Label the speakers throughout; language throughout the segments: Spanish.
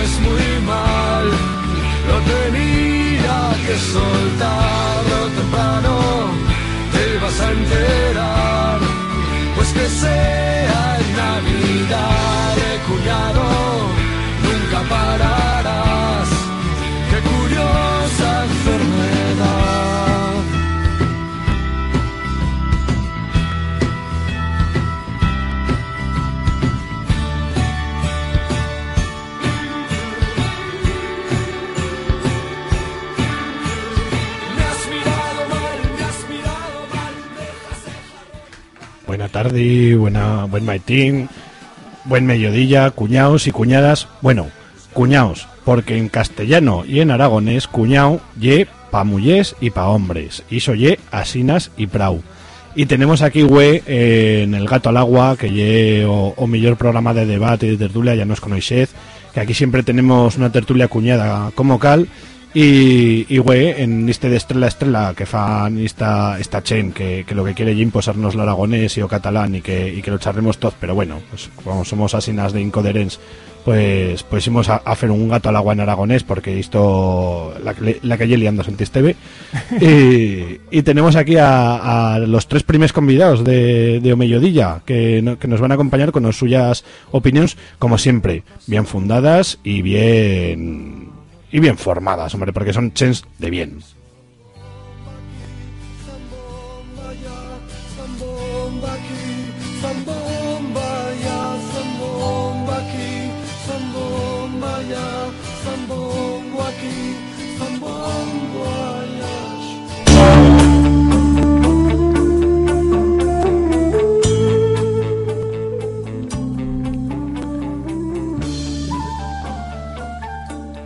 Speaker 1: caes muy mal. Lo tenía que soltar temprano. Te vas a enterar. De
Speaker 2: Buena buen maitín, buen mediodía, cuñaos y cuñadas. Bueno, cuñaos, porque en castellano y en aragonés cuñao ye pa mullés y pa hombres. Y so ye asinas y prau. Y tenemos aquí, güey, eh, en El Gato al Agua, que ye o, mejor programa de debate y de tertulia, ya nos conocéis, que aquí siempre tenemos una tertulia cuñada como cal, y, y güey, en este de Estrella a Estrella que fan esta, esta chen que, que lo que quiere es imposarnos el aragonés y o catalán y que, y que lo charremos todos, pero bueno, pues como somos asinas de incoderens, pues pues íbamos a, a hacer un gato al agua en aragonés porque esto la, la calle liando en Tisteve y, y tenemos aquí a, a los tres primeros convidados de, de Omellodilla que, no- que nos van a acompañar con las suyas opiniones como siempre bien fundadas y bien y bien formadas hombre porque son chens de bien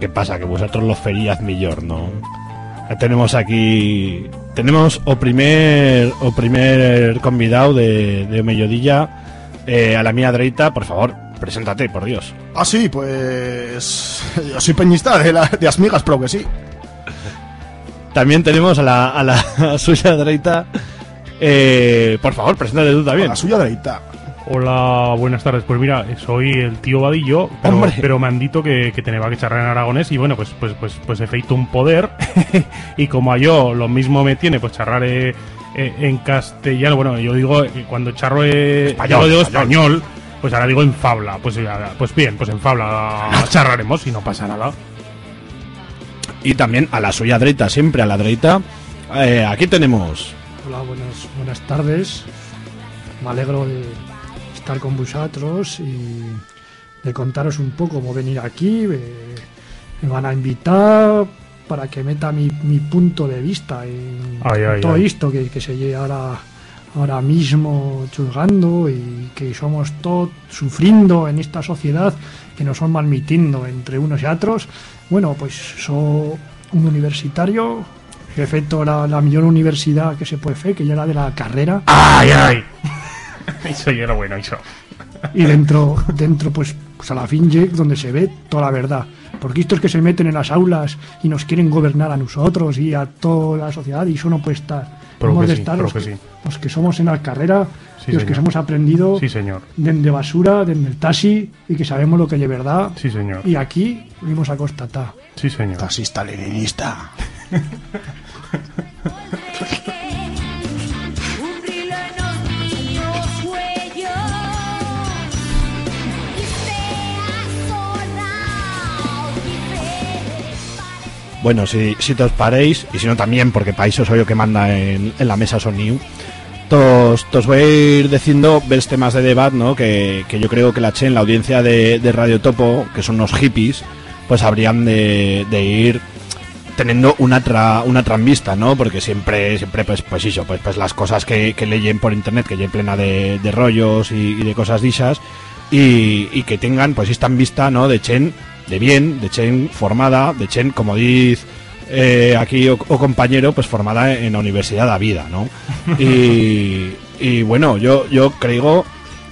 Speaker 2: ¿Qué pasa? Que vosotros los ferías mejor, ¿no? Tenemos aquí... Tenemos o primer o primer convidado de, de Mellodilla eh, a la mía derecha, por favor, preséntate, por Dios.
Speaker 3: Ah, sí, pues. Yo soy peñista de, la, de Asmigas, pero que sí.
Speaker 2: También tenemos a la, a la suya derecha, eh, por favor, preséntate tú
Speaker 3: A
Speaker 2: también.
Speaker 3: la suya derecha.
Speaker 4: Hola, buenas tardes. Pues mira, soy el tío Vadillo, pero, pero me han dicho que, que tenía que charlar en aragonés y bueno, pues pues pues pues he feito un poder y como a yo lo mismo me tiene, pues charlar eh, eh, en castellano. Bueno, yo digo eh, cuando charro eh,
Speaker 2: Español,
Speaker 4: yo digo
Speaker 2: español.
Speaker 4: español, pues ahora digo en fabla. Pues, pues bien, pues en fabla charlaremos y no pasa nada.
Speaker 2: Y también a la suya derecha, siempre a la derecha. eh, aquí tenemos
Speaker 5: Hola, buenas, buenas tardes. Me alegro de estar con vosotros y de contaros un poco cómo venir aquí. Me, me van a invitar para que meta mi, mi punto de vista en
Speaker 4: Ay, ay,
Speaker 5: todo
Speaker 4: ay.
Speaker 5: esto que, que se lleva ahora, ahora mismo chuzgando y que somos todos sufriendo en esta sociedad que nos son malmitiendo entre unos y otros. Bueno, pues soy un universitario, he feito la, la mejor universidad que se puede hacer, que ya la de la carrera,
Speaker 4: ¡Ay, ay! Eso yo era bueno, eso.
Speaker 5: y dentro, dentro pues, pues a la fin lle donde se ve toda la verdad. Porque estos que se meten en las aulas y nos quieren gobernar a nosotros y a toda la sociedad, y eso no puede estar.
Speaker 4: Pero
Speaker 5: Hemos
Speaker 4: que
Speaker 5: de
Speaker 4: sí,
Speaker 5: estar los
Speaker 4: que
Speaker 5: que,
Speaker 4: sí.
Speaker 5: los que somos en la carrera,
Speaker 4: Sí,
Speaker 5: los que
Speaker 4: señor.
Speaker 5: hemos aprendido
Speaker 4: Sí, señor.
Speaker 5: desde basura, desde el taxi, y que sabemos lo que es verdad.
Speaker 4: Sí, señor.
Speaker 5: Y aquí venimos a constatar.
Speaker 4: Sí, señor.
Speaker 3: Taxista leninista.
Speaker 2: Bueno, si, si os paréis, y si no también, porque países soy yo que manda en, en la mesa son new, tos, tos voy a ir diciendo ves temas de debate, ¿no? Que, que yo creo que la Che, en la audiencia de, de Radio Topo, que son unos hippies, pues habrían de, de ir teniendo una tra, una transvista, ¿no? Porque siempre, siempre pues, pues eso, pues, pues las cosas que, que leyen por internet, que lleven plena de, de rollos y, y de cosas dichas, y, y que tengan pues esta vista, ¿no? De Chen de bien, de Chen formada, de Chen, como dice eh, aquí o, o compañero, pues formada en la Universidad de la Vida, ¿no? Y, y bueno, yo, yo creo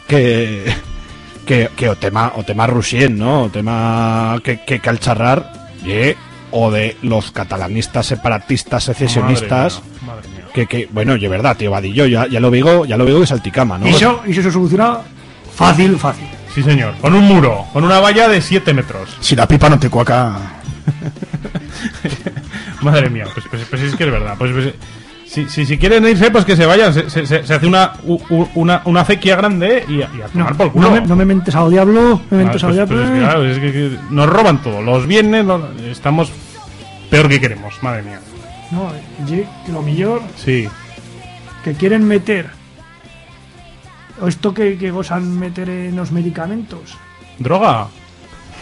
Speaker 2: que que, que o tema o tema Rusien, ¿no? O tema que, que, que al charrar o de los catalanistas separatistas secesionistas
Speaker 4: Madre mía, madre mía.
Speaker 2: que, que bueno, yo verdad, tío Vadillo, ya, ya lo digo, ya lo digo de salticama, ¿no?
Speaker 5: Y eso, y eso se soluciona fácil, fácil.
Speaker 4: Sí, señor. Con un muro, con una valla de 7 metros.
Speaker 3: Si la pipa no te cuaca.
Speaker 4: Madre mía, pues, pues, pues es que es verdad. Pues, pues, si, si, si quieren irse, pues que se vayan. Se, se- se- hace una, u- una, una acequia grande y, a- y a
Speaker 5: No,
Speaker 4: tomar por culo.
Speaker 5: no me, no me mentes a diablo, me mentes a
Speaker 4: pues-
Speaker 5: diablo.
Speaker 4: pues es que, claro, es que- que nos roban todo. Los bienes, los- estamos peor que queremos. Madre mía.
Speaker 5: No, lo mejor
Speaker 4: Sí.
Speaker 5: que quieren meter, o esto que, que gozan meter en los medicamentos,
Speaker 4: ¿Droga?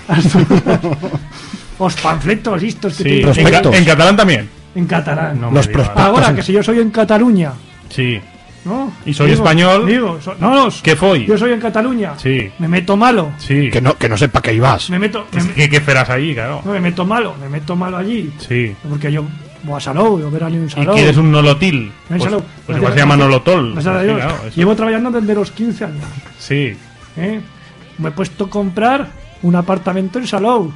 Speaker 5: los panfletos listos que
Speaker 4: Sí. En,
Speaker 2: Prospectos.
Speaker 4: ca- en catalán también.
Speaker 5: en catalán.
Speaker 4: No
Speaker 2: Los
Speaker 4: me digas.
Speaker 2: prospectos.
Speaker 5: Ahora que si yo soy en Cataluña,
Speaker 4: Sí.
Speaker 5: ¿no?
Speaker 4: Y soy español.
Speaker 5: Digo, so- no, no,
Speaker 4: ¿Qué foi?
Speaker 5: yo soy en Cataluña.
Speaker 4: Sí.
Speaker 5: Me meto malo.
Speaker 4: Sí.
Speaker 2: que no que no sepa que ibas.
Speaker 5: Me meto, me,
Speaker 4: que- ¿Qué feras ahí, claro?
Speaker 5: no, me meto malo, me meto malo allí.
Speaker 4: Sí.
Speaker 5: Porque yo voy a Salou, yo ver a un
Speaker 4: ¿Y
Speaker 5: Salou.
Speaker 4: quieres un nolotil?
Speaker 5: En
Speaker 4: Pues,
Speaker 5: Salou.
Speaker 4: pues igual se llama nolotol. Sí,
Speaker 5: Dios.
Speaker 4: claro.
Speaker 5: Llevo trabajando desde los 15 años.
Speaker 4: Sí.
Speaker 5: ¿eh? Me he puesto a comprar un apartamento en Salou.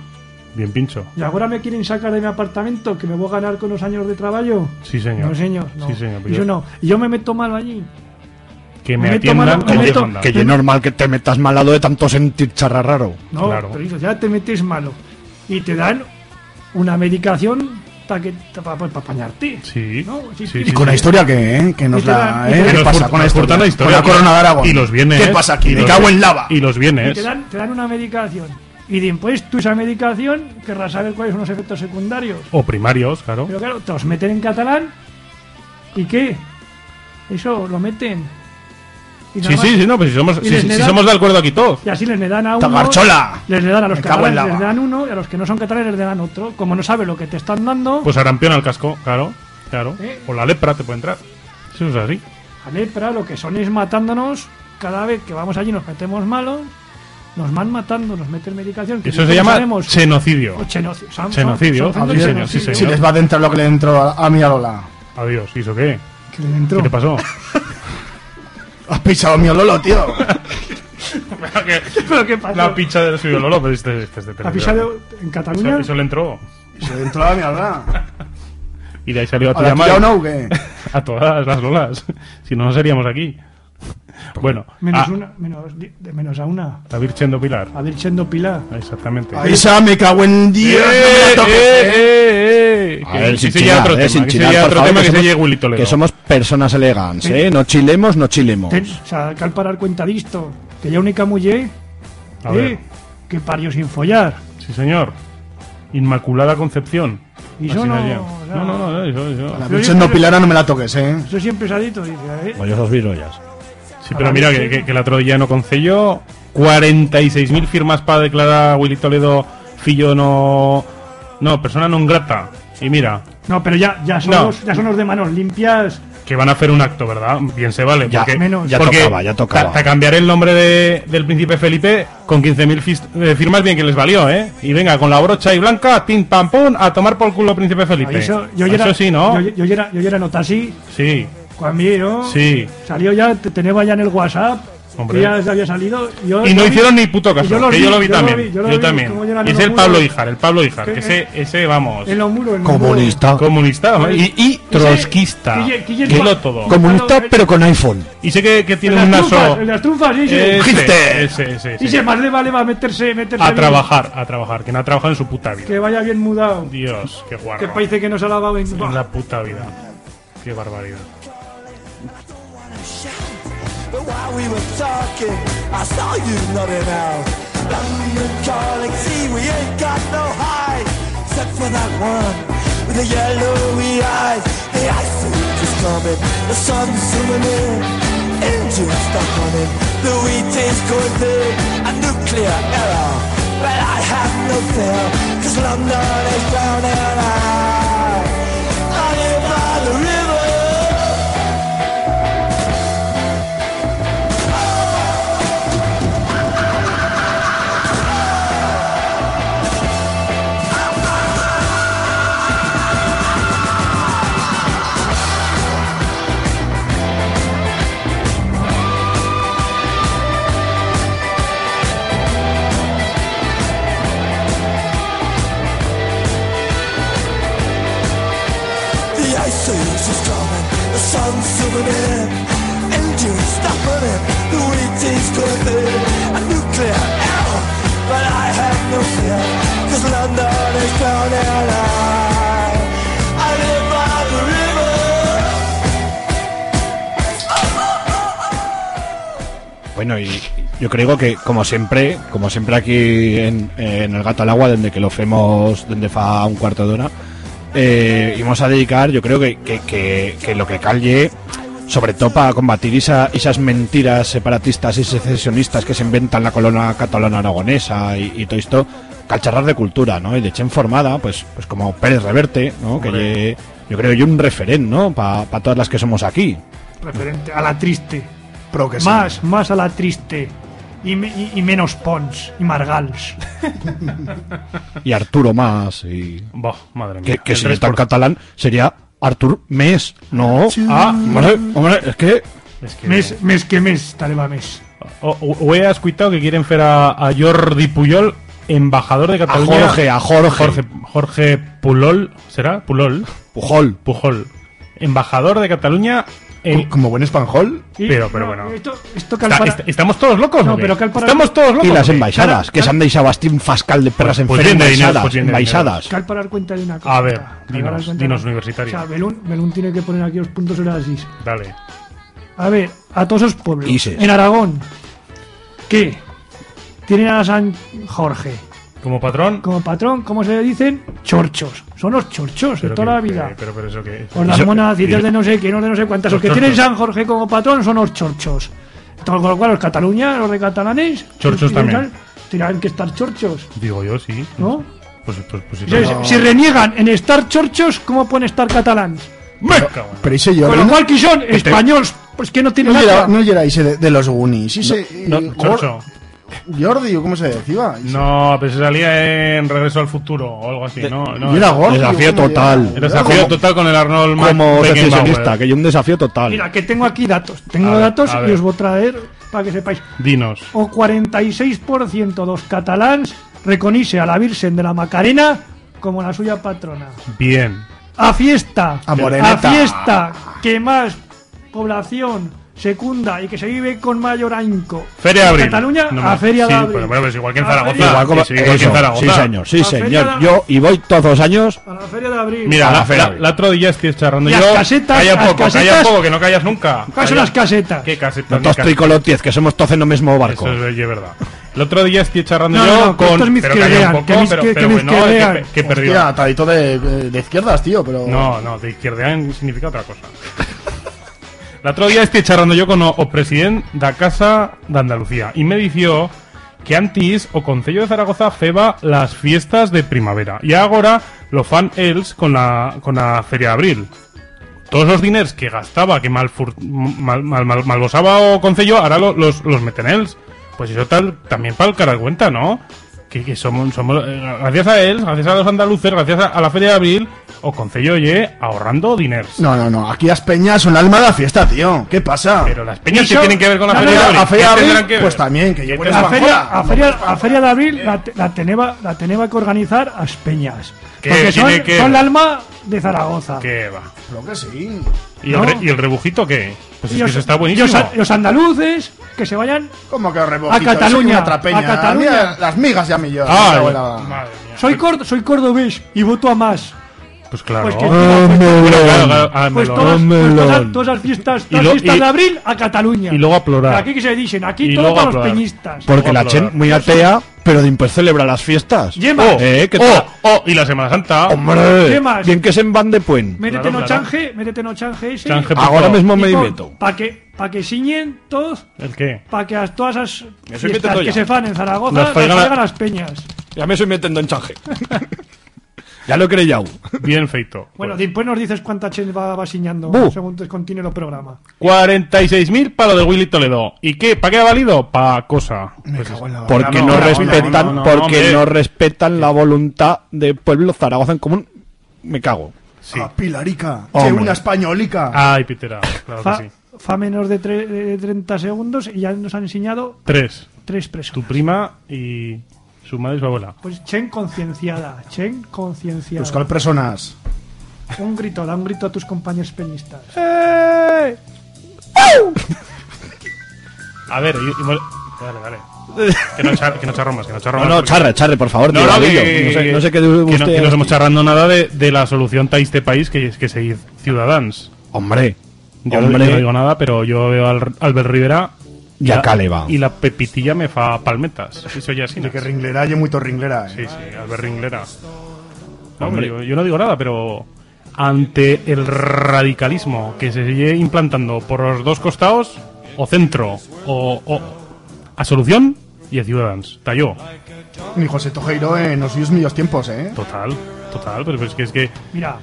Speaker 4: Bien pincho.
Speaker 5: Y ahora me quieren sacar de mi apartamento, que me voy a ganar con los años de trabajo.
Speaker 4: Sí, señor.
Speaker 5: No, señor. No.
Speaker 4: Sí, señor.
Speaker 5: Y yo no. Y yo me meto malo allí.
Speaker 4: Que
Speaker 5: Me
Speaker 4: me atiendan
Speaker 5: me meto-
Speaker 4: manda.
Speaker 2: Que es normal que te metas malado de tanto sentir charra raro.
Speaker 5: No,
Speaker 4: Claro.
Speaker 5: pero ya te metes malo. Y te dan una medicación para que para apañarte.
Speaker 4: Sí.
Speaker 5: No, sí,
Speaker 4: sí,
Speaker 5: sí.
Speaker 3: ¿Y con la historia qué, eh? Que nos
Speaker 5: Y
Speaker 3: la,
Speaker 5: y
Speaker 3: ¿eh? ¿Qué pasa con la historia?
Speaker 4: la historia.
Speaker 3: Con la corona de Aragón.
Speaker 4: Y los bienes.
Speaker 3: ¿Qué pasa aquí?
Speaker 4: Y
Speaker 3: Me
Speaker 4: los-
Speaker 3: cago en lava.
Speaker 4: Y los
Speaker 5: Y
Speaker 4: bienes.
Speaker 5: te dan, te dan una medicación. Y después tú esa medicación querrás saber cuáles son los efectos secundarios.
Speaker 4: O primarios, claro.
Speaker 5: Pero claro, te los meten en catalán. ¿Y qué? Eso lo meten. Y
Speaker 4: Sí,
Speaker 5: más-
Speaker 4: sí, sí, no, pues si somos, si, si
Speaker 5: dan-
Speaker 4: somos de acuerdo aquí todos.
Speaker 5: Y así les le dan a uno.
Speaker 3: ¡Tagarchola!
Speaker 5: Les le dan a los catalanes, les dan uno y a los que no son catalanes les dan otro. Como no sabe lo que te están dando,
Speaker 4: Pues arampiona el casco, claro. Claro.
Speaker 5: ¿Eh?
Speaker 4: O la lepra te puede entrar. Eso es así.
Speaker 5: a lepra lo que son es matándonos. Cada vez que vamos allí nos metemos malos, nos van matando, nos meten medicación. que
Speaker 4: Eso
Speaker 5: no
Speaker 4: se llama
Speaker 5: sabemos-
Speaker 4: xenocidio.
Speaker 5: son- son-
Speaker 4: Xenocidio.
Speaker 5: son- son
Speaker 4: Sí,
Speaker 5: de
Speaker 4: señor, sí,
Speaker 5: xenocidio.
Speaker 3: Si les va a adentrar lo que le entró a, a mi Alola.
Speaker 4: Adiós. ¿Y eso qué?
Speaker 5: Que le entró.
Speaker 4: ¿Qué te pasó?
Speaker 3: Has pisado a mi Ololo, tío.
Speaker 5: ¿Pero qué pasó?
Speaker 4: la picha del suyo Lolo, pero este, este es de
Speaker 5: ¿La
Speaker 4: televisión.
Speaker 5: pisado en Cataluña?
Speaker 4: Eso, eso le entró.
Speaker 3: Se le entró a mi Alola.
Speaker 4: Y de ahí salió a
Speaker 3: ¿A
Speaker 4: tu
Speaker 3: la
Speaker 4: llamar.
Speaker 3: tuya o no? o qué?
Speaker 4: A todas las lolas. Si no, no seríamos aquí. Bueno,
Speaker 5: Menos
Speaker 4: ah,
Speaker 5: una, menos, di- de menos a una.
Speaker 4: la Virgen do Pilar.
Speaker 5: A ver, siendo Pilar.
Speaker 4: Exactamente.
Speaker 3: Ahí esa me cago en Dios. no me la toques,
Speaker 4: eh,
Speaker 3: eh.
Speaker 4: eh, eh.
Speaker 2: A
Speaker 4: Que
Speaker 2: ver, sin
Speaker 4: sería
Speaker 2: chinar,
Speaker 4: otro
Speaker 2: eh,
Speaker 4: tema,
Speaker 2: sin
Speaker 4: que
Speaker 2: chinar,
Speaker 4: sería
Speaker 2: por
Speaker 4: otro
Speaker 2: favor,
Speaker 4: tema
Speaker 2: que
Speaker 4: que
Speaker 2: somos-
Speaker 4: Willy Toledo.
Speaker 2: Que somos personas elegantes, ¿eh? No chilemos, no chilemos.
Speaker 5: Ten, o sea, cal parar cuenta disto. Que ya única mujer,
Speaker 4: A ver.
Speaker 5: eh, que parió sin follar.
Speaker 4: Sí, señor. Inmaculada Concepción.
Speaker 5: Y
Speaker 4: Así
Speaker 5: eso no-
Speaker 4: sería.
Speaker 5: no.
Speaker 4: No, no, no, eso, eso.
Speaker 3: La Virgen no Pilara no me la toques, eh.
Speaker 5: Eso siempre se ha dicho, dice, eh.
Speaker 2: Oye, esos virollas.
Speaker 4: Sí, pero mira que, que, que el otro día no conceyó 46.000 firmas para declarar a Willy Toledo fillo no... No, persona non grata. Y mira,
Speaker 5: No, pero ya, ya, son
Speaker 4: No.
Speaker 5: los, ya son los de manos limpias.
Speaker 4: que van a hacer un acto, ¿verdad? Bien se vale.
Speaker 2: Ya,
Speaker 4: porque,
Speaker 5: menos.
Speaker 2: ya
Speaker 4: porque
Speaker 2: tocaba, ya tocaba.
Speaker 4: Te cambiaré el nombre de- del príncipe Felipe con 15.000 fis- eh, firmas bien que les valió, ¿eh? Y venga, con la brocha y blanca, pim pam pum, a tomar por culo príncipe Felipe.
Speaker 5: Eso, yo,
Speaker 4: Eso
Speaker 5: ya era,
Speaker 4: sí, ¿no?
Speaker 5: Yo, yo, ya era, yo ya era notasi.
Speaker 4: Sí,
Speaker 5: Cuando ¿no?
Speaker 4: sí.
Speaker 5: Salió ya, te tenía ya en el WhatsApp.
Speaker 4: Hombre.
Speaker 5: que ya se había salido. Yo,
Speaker 4: Y no
Speaker 5: yo vi-
Speaker 4: hicieron ni puto caso,
Speaker 5: los
Speaker 4: que yo lo vi
Speaker 5: yo
Speaker 4: también.
Speaker 5: vi,
Speaker 4: Yo,
Speaker 5: lo
Speaker 4: también. Y
Speaker 5: en
Speaker 4: es el Pablo. Ijar, el Pablo Ijar,
Speaker 5: Que-
Speaker 4: que ese, ese vamos.
Speaker 5: En los muros, en los
Speaker 2: Comunista.
Speaker 5: muros.
Speaker 4: Comunista y, y trotskista. Todo.
Speaker 2: Comunista, pero con iPhone.
Speaker 4: Y sé que, que tiene un naso.
Speaker 5: de las trufas, sí, sí.
Speaker 4: Ese,
Speaker 2: Hipster.
Speaker 4: ese, ese, ese.
Speaker 5: Y se más le vale va a meterse, meterse
Speaker 4: A
Speaker 5: bien.
Speaker 4: trabajar, a trabajar, que no ha trabajado en su puta vida.
Speaker 5: Que vaya bien mudado.
Speaker 4: Dios, qué guarro.
Speaker 5: Que parece que no se ha lavado en...
Speaker 4: En la puta vida. Qué barbaridad.
Speaker 1: But while we were talking, I saw you nodding out. London calling, see, we ain't got no hide. Except for that one with the yellowy eyes. The ice is coming, the sun's zooming in. Engines stuck running, the wheat is going big. A nuclear error, but I have no fear. Cause London is drowning out.
Speaker 2: Bueno, y yo creo que, como siempre, como siempre aquí en, el Gato al Agua, desde que lo hacemos desde fa un cuarto de hora, eh, íbamos a dedicar, yo creo que lo que calle, sobre todo para combatir esa- esas mentiras separatistas y secesionistas que se inventan la colonia catalana aragonesa y, y todo esto, calcharrar de cultura, ¿no? Y de hecho formada, pues, pues como Pérez Reverte, ¿no? Que yo creo que un referente, ¿no? Para todas las que somos aquí.
Speaker 5: Referente a la triste.
Speaker 3: Pro que sí.
Speaker 5: Más, más a la triste. Y, me- y- y menos Pons y Margals.
Speaker 2: Y Arturo más y...
Speaker 4: Bah, madre mía.
Speaker 2: que, que
Speaker 4: El
Speaker 2: si está en
Speaker 4: 3%.
Speaker 2: catalán sería Artur Mes, no. Ah, hombre, hombre, es que
Speaker 4: Es que-
Speaker 5: Mes, mes que mes, taleba mes.
Speaker 4: O, he escuchado que quieren hacer a, a Jordi Puyol embajador de
Speaker 2: a
Speaker 4: Cataluña.
Speaker 2: Jorge, a Jorge,
Speaker 4: Jorge, Jorge Pulol, ¿será? Pulol.
Speaker 2: Pujol.
Speaker 4: Pujol. Embajador de Cataluña en...
Speaker 3: Como buen espanjol.
Speaker 5: Y-
Speaker 4: Pero- pero
Speaker 5: no,
Speaker 4: bueno.
Speaker 5: Esto, esto que
Speaker 4: Está- ¿Estamos todos locos?
Speaker 5: No,
Speaker 4: o qué?
Speaker 5: pero que al para-
Speaker 4: Estamos todos locos.
Speaker 2: Y las embaixadas, que se han deixado un fascal de perras
Speaker 4: Pues- pues
Speaker 2: enfermas
Speaker 4: pues de
Speaker 2: embaixadas.
Speaker 5: que al para dar cuenta de una cosa.
Speaker 4: A ver, dinos, dinos,
Speaker 5: de-
Speaker 4: universitario.
Speaker 5: O sea, Belún, Belún tiene que poner aquí los puntos sobre las is.
Speaker 4: Dale.
Speaker 5: A ver, a todos los pueblos.
Speaker 2: Ises.
Speaker 5: En Aragón. ¿Qué? Tienen a San Jorge
Speaker 4: Como patrón...
Speaker 5: como patrón, ¿cómo se le dicen? Chorchos. Son los chorchos de
Speaker 4: pero
Speaker 5: toda
Speaker 4: que-
Speaker 5: la vida.
Speaker 4: Pero, pero eso que...
Speaker 5: Con las
Speaker 2: Eso-
Speaker 5: monacitas de no sé qué, no de no sé cuántas. Los,
Speaker 4: Los
Speaker 5: que tienen
Speaker 4: chorchos.
Speaker 5: San Jorge como patrón son los chorchos. Todo, con lo cual, los Cataluña, los de catalanes.
Speaker 4: Chorchos
Speaker 5: tienen-
Speaker 4: también.
Speaker 5: Tendrán que estar chorchos,
Speaker 4: Digo yo, sí.
Speaker 5: ¿no?
Speaker 4: Pues, pues, pues, sí,
Speaker 5: Si,
Speaker 4: no.
Speaker 5: si reniegan en estar chorchos, ¿cómo pueden estar
Speaker 4: cago en-
Speaker 3: Pero ese yo.
Speaker 5: Con lo
Speaker 3: no,
Speaker 5: cual, que son españoles, pues que no tienen
Speaker 3: no,
Speaker 5: nada.
Speaker 3: no ese de, de los Goonies. Ese,
Speaker 4: No,
Speaker 3: eh,
Speaker 4: Chorcho.
Speaker 3: Jordi, ¿o cómo se decía?
Speaker 4: No, pero se salía en Regreso al Futuro o algo así, ¿no?
Speaker 3: era Gordy,
Speaker 2: Desafío total.
Speaker 4: El desafío
Speaker 3: Como-
Speaker 4: total con el Arnold
Speaker 2: Como
Speaker 4: Beckenbauer.
Speaker 2: secesionista, que hay un desafío total.
Speaker 5: Mira, que tengo aquí datos. Tengo
Speaker 4: A ver,
Speaker 5: datos
Speaker 4: a
Speaker 5: y os voy a traer para que sepáis.
Speaker 4: Dinos.
Speaker 5: O 46% dos catalans reconoce a la Virgen de la Macarena como la suya patrona.
Speaker 4: Bien.
Speaker 5: A fiesta,
Speaker 3: A Moreneta.
Speaker 5: fiesta que más población secunda y que se vive con mayor ahínco.
Speaker 4: Feria de
Speaker 5: En
Speaker 4: abril.
Speaker 5: Cataluña
Speaker 4: No
Speaker 5: a Feria
Speaker 4: sí,
Speaker 5: de Abril.
Speaker 4: pero bueno, pues igual que en Zaragoza.
Speaker 2: Igual como-
Speaker 4: Sí, igual que en Zaragoza.
Speaker 2: sí, señor, sí, señor. Yo, y voy todos los años
Speaker 5: A la Feria de Abril.
Speaker 4: Mira,
Speaker 2: A la
Speaker 4: la,
Speaker 2: feria.
Speaker 4: la, la otro día estoy charlando
Speaker 5: Y
Speaker 4: yo.
Speaker 5: las casetas,
Speaker 4: calla poco, calla
Speaker 5: casetas-
Speaker 4: poco, que no callas nunca.
Speaker 5: ¿Cuáles son
Speaker 4: Calla-
Speaker 5: las casetas?
Speaker 4: ¿Qué casetas?
Speaker 2: no tricolotiez, que somos todos en el mismo barco.
Speaker 4: Eso es, es verdad. El otro día estoy charlando
Speaker 5: No,
Speaker 4: yo
Speaker 5: no, que
Speaker 4: con.
Speaker 5: estos me
Speaker 4: pero calla un poco,
Speaker 5: que
Speaker 4: pero, pero
Speaker 5: que me
Speaker 4: bueno, que, que perdió.
Speaker 3: Hostia, tadito de, de izquierdas, tío, pero.
Speaker 4: No, no, de izquierdean significa otra cosa. Otro día estoy charlando yo con o, o presidente da Casa de Andalucía y me dició que antes o Concello de Zaragoza feba las fiestas de primavera y ahora lo fan els con la, con la Feria de Abril. Todos los dineros que gastaba, que mal, mal, mal, mal- malbosaba o Concello, ahora lo- los, los meten els. Pues eso tal, también para el cara cuenta, ¿no? Que, que somos, somos eh, gracias a él, gracias a los andaluces, gracias a la Feria de Abril, o concello ye ahorrando diners.
Speaker 3: No, no, no. Aquí las peñas son alma de la fiesta, tío. ¿Qué pasa?
Speaker 4: Pero las peñas que tienen que ver con la
Speaker 5: No, no,
Speaker 4: feria de abril.
Speaker 3: a Feria de
Speaker 4: ¿Qué tendrán
Speaker 3: Abril,
Speaker 4: que
Speaker 3: pues también, que
Speaker 4: ¿Qué
Speaker 3: llevo
Speaker 4: tendrán-
Speaker 5: La feria, a feria, a feria de abril la, la, teneva, la teneva que organizar as peñas.
Speaker 4: ¿Qué
Speaker 5: Porque son,
Speaker 4: que
Speaker 5: son el alma de Zaragoza.
Speaker 4: ¿Qué va?
Speaker 3: Creo que sí.
Speaker 4: ¿Y,
Speaker 5: No.
Speaker 4: el, re- ¿Y el rebujito qué? Pues es
Speaker 5: Y
Speaker 4: que
Speaker 5: los-
Speaker 4: eso está buenísimo.
Speaker 5: Los, los andaluces que se vayan.
Speaker 3: ¿Cómo que?
Speaker 5: A Cataluña, a Cataluña.
Speaker 3: Las migas ya
Speaker 4: madre mía.
Speaker 5: Soy, cor- soy cordobés y voto a más.
Speaker 4: Pues claro.
Speaker 5: Pues que-
Speaker 4: Bueno, claro, claro,
Speaker 5: Pues
Speaker 4: melón.
Speaker 5: todas, pues
Speaker 2: melón.
Speaker 5: todas, todas las fiestas,
Speaker 4: Y
Speaker 5: todas
Speaker 4: lo-
Speaker 5: las fiestas
Speaker 4: y-
Speaker 5: de abril a Cataluña.
Speaker 4: y luego a plorar.
Speaker 5: Aquí que se dicen, aquí
Speaker 4: Y
Speaker 5: todos para los
Speaker 4: plorar.
Speaker 5: peñistas.
Speaker 2: Porque la Chen muy atea, pero después celebra las fiestas.
Speaker 5: Yema.
Speaker 4: Oh,
Speaker 2: Eh, ¿qué
Speaker 4: oh, oh, y la Semana Santa.
Speaker 2: Bien que se van de puen.
Speaker 5: Métete
Speaker 4: Claro,
Speaker 5: no
Speaker 4: claro.
Speaker 5: change, métete no change ese.
Speaker 4: Change,
Speaker 2: Ahora mismo me meto.
Speaker 5: Para que, pa que ciñen todos,
Speaker 4: ¿El qué?
Speaker 5: para que a todas esas fiestas que se fan en Zaragoza
Speaker 4: Las
Speaker 5: peñas.
Speaker 2: Ya me estoy metiendo en change. ya lo he creyado.
Speaker 4: Bien feito.
Speaker 5: Bueno,
Speaker 4: Pues,
Speaker 5: después nos dices cuánta chen va, va ciñando
Speaker 2: Bu.
Speaker 5: según te continúe el programa.
Speaker 4: 46.000 para lo de Willy Toledo. ¿Y qué? ¿Para qué ha valido? Pa' cosa.
Speaker 3: Me
Speaker 4: Pues
Speaker 3: cago en la-
Speaker 2: Porque
Speaker 4: No,
Speaker 2: respetan, porque
Speaker 4: hombre.
Speaker 2: no respetan la voluntad del pueblo Zaragoza en común. Me cago.
Speaker 4: sí.
Speaker 3: Ah, Pilarica.
Speaker 2: Hombre.
Speaker 3: Che, una españolica.
Speaker 4: Ay, Pitera. Claro
Speaker 5: Fa,
Speaker 4: que sí.
Speaker 5: fa menos de, tre- de 30 segundos y ya nos han enseñado
Speaker 4: Tres.
Speaker 5: tres presos.
Speaker 4: Tu prima y su madre y su abuela.
Speaker 5: Pues Chen concienciada, Chen concienciada.
Speaker 3: Euskal personas.
Speaker 5: Un grito, da un grito a tus compañeros peñistas.
Speaker 4: A ver, y, y Dale, dale. Que no, char, que no charro más, que no
Speaker 2: No,
Speaker 4: más.
Speaker 2: no,
Speaker 4: porque-
Speaker 2: charre, charre, por favor,
Speaker 4: No,
Speaker 2: tío,
Speaker 4: no, que,
Speaker 2: no, sé,
Speaker 4: que-
Speaker 2: no sé qué
Speaker 4: que no,
Speaker 2: usted...
Speaker 4: que no estamos charrando nada de, de la solución a este país que es que se Ciudadans.
Speaker 2: Hombre,
Speaker 4: Yo
Speaker 2: hombre,
Speaker 4: no digo nada, pero yo veo al Albert Rivera
Speaker 2: Y a Caleva.
Speaker 4: Y la pepitilla me fa palmetas. Eso ya sí.
Speaker 3: De que ringlera, y muy ringlera.
Speaker 4: Sí,
Speaker 3: Eh.
Speaker 4: sí, Albert Ringlera. No,
Speaker 2: Hombre.
Speaker 4: hombre, yo, yo no digo nada, pero ante el radicalismo que se sigue implantando por los dos costados, o centro, o, o a solución, y a Ciudadans. Talló.
Speaker 3: Ni José Tojeiro en los suyos medios tiempos, ¿eh?
Speaker 4: Total, total, pero es que es que.
Speaker 5: Mira,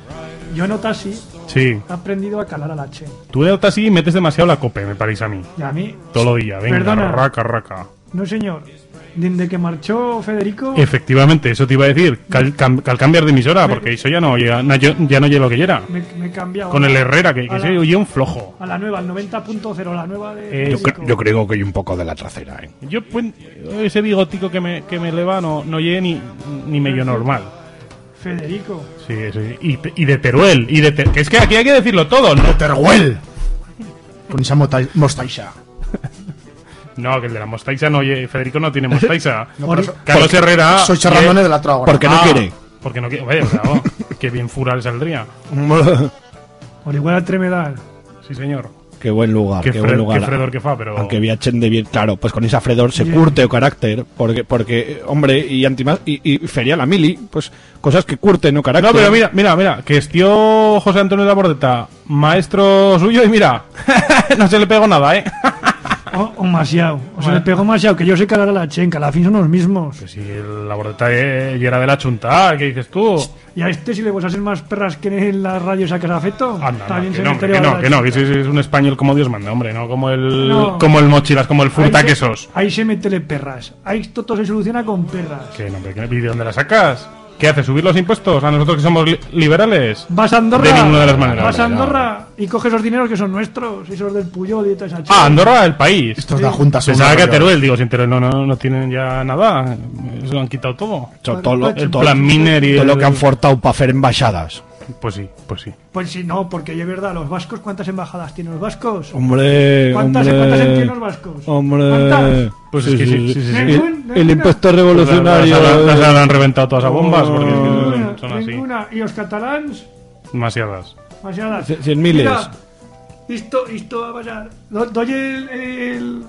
Speaker 5: yo en Otasi
Speaker 4: Sí,
Speaker 5: he aprendido a calar a la Chen.
Speaker 4: tú de así metes demasiado la cope, me parece a mí.
Speaker 5: Y a mí,
Speaker 4: Todo el día, venga,
Speaker 5: Perdona.
Speaker 4: raca, raca.
Speaker 5: no señor, desde que marchó Federico,
Speaker 4: Efectivamente, eso te iba a decir, que al, cam- cambiar de emisora, porque eso ya no llega, na- ya no lo que era.
Speaker 5: me, me he cambiado.
Speaker 4: Con el Herrera, que, que se oye un flojo.
Speaker 5: a la nueva, al 90.0, la nueva de
Speaker 4: Eh,
Speaker 2: yo, cre- yo creo que hay un poco de la trasera, ¿eh?
Speaker 4: Yo, pues, ese bigotico que me, que me eleva no, no llegue ni, ni medio normal.
Speaker 5: Federico.
Speaker 4: Sí, sí. Y, y de Teruel. Y de Te- que es que aquí hay que decirlo todo, ¿no?
Speaker 3: Teruel. Con esa mostaisa.
Speaker 4: No, que el de la mostaiza no oye. Federico no tiene mostaiza.
Speaker 3: No, pero
Speaker 4: Carlos Herrera.
Speaker 3: Soy charrandone de la otra hora.
Speaker 2: Porque no
Speaker 4: Ah,
Speaker 2: quiere.
Speaker 4: Porque no quiere. Vaya, claro. que bien fura le saldría.
Speaker 5: Por igual a Tremedal.
Speaker 4: Sí, señor.
Speaker 2: Qué buen lugar,
Speaker 4: Qué,
Speaker 2: buen lugar.
Speaker 4: qué fredor que fa, pero.
Speaker 2: Aunque viachen de bien, claro, pues con esa fredor se curte o carácter, porque, porque hombre, y antimás, y, y feria la mili, pues cosas que curten o carácter.
Speaker 4: No, pero mira, mira, mira, que estió José Antonio de la Bordeta, maestro suyo, y mira, no se le pegó nada, ¿eh?
Speaker 5: O, o Masiao. O se le pegó Masiao, que yo sé calar a la Chen, que a la fin son los mismos.
Speaker 4: Pues si la Bordeta y era de la chunta, ¿qué dices tú?
Speaker 5: Y a este, si le vas a hacer más perras que en la radio sacas afecto,
Speaker 4: Anda,
Speaker 5: también
Speaker 4: no,
Speaker 5: se
Speaker 4: que no, que no, que no, que ese es un español como Dios manda, hombre, no como el,
Speaker 5: No.
Speaker 4: como el mochilas, como el
Speaker 5: Ahí
Speaker 4: furtaquesos.
Speaker 5: se- Ahí se metele perras. Ahí todo se soluciona con perras.
Speaker 4: Que no, hombre, que- ¿y de dónde la sacas? ¿Qué hace? ¿Subir los impuestos a nosotros que somos li- liberales?
Speaker 5: Vas a Andorra.
Speaker 4: De ninguna de las maneras.
Speaker 5: Vas a Andorra y coges esos dineros que son nuestros, esos del Puyol y toda esa
Speaker 4: Ah,
Speaker 5: chica.
Speaker 4: Andorra, el país.
Speaker 3: Estos de la Junta
Speaker 4: Pensaba que a. Teruel, digo, sin Teruel no, no, no tienen ya nada. Se lo han quitado todo.
Speaker 2: To- todo, lo,
Speaker 4: El plan Miner y
Speaker 2: todo lo que han fortado para hacer embajadas.
Speaker 4: Pues sí, pues sí.
Speaker 5: Pues sí, no, porque es verdad, los vascos, ¿cuántas embajadas tienen los vascos?
Speaker 2: Hombre,
Speaker 5: ¿Cuántas,
Speaker 2: hombre,
Speaker 5: ¿cuántas tienen los vascos?
Speaker 2: Hombre,
Speaker 5: ¿Cuántas?
Speaker 4: Pues es que sí, sí, sí, sí.
Speaker 2: El,
Speaker 5: Ningún-
Speaker 2: el
Speaker 5: ninguna.
Speaker 2: impuesto
Speaker 4: Las,
Speaker 2: revolucionario.
Speaker 4: las- las han reventado todas a bombas porque es que
Speaker 5: Ninguna,
Speaker 4: son, son así.
Speaker 5: ninguna. Y los catalans,
Speaker 4: Demasiadas.
Speaker 5: demasiadas.
Speaker 2: C- cien miles.
Speaker 5: Mira, esto, esto va a pasar. Do- Doy el, el,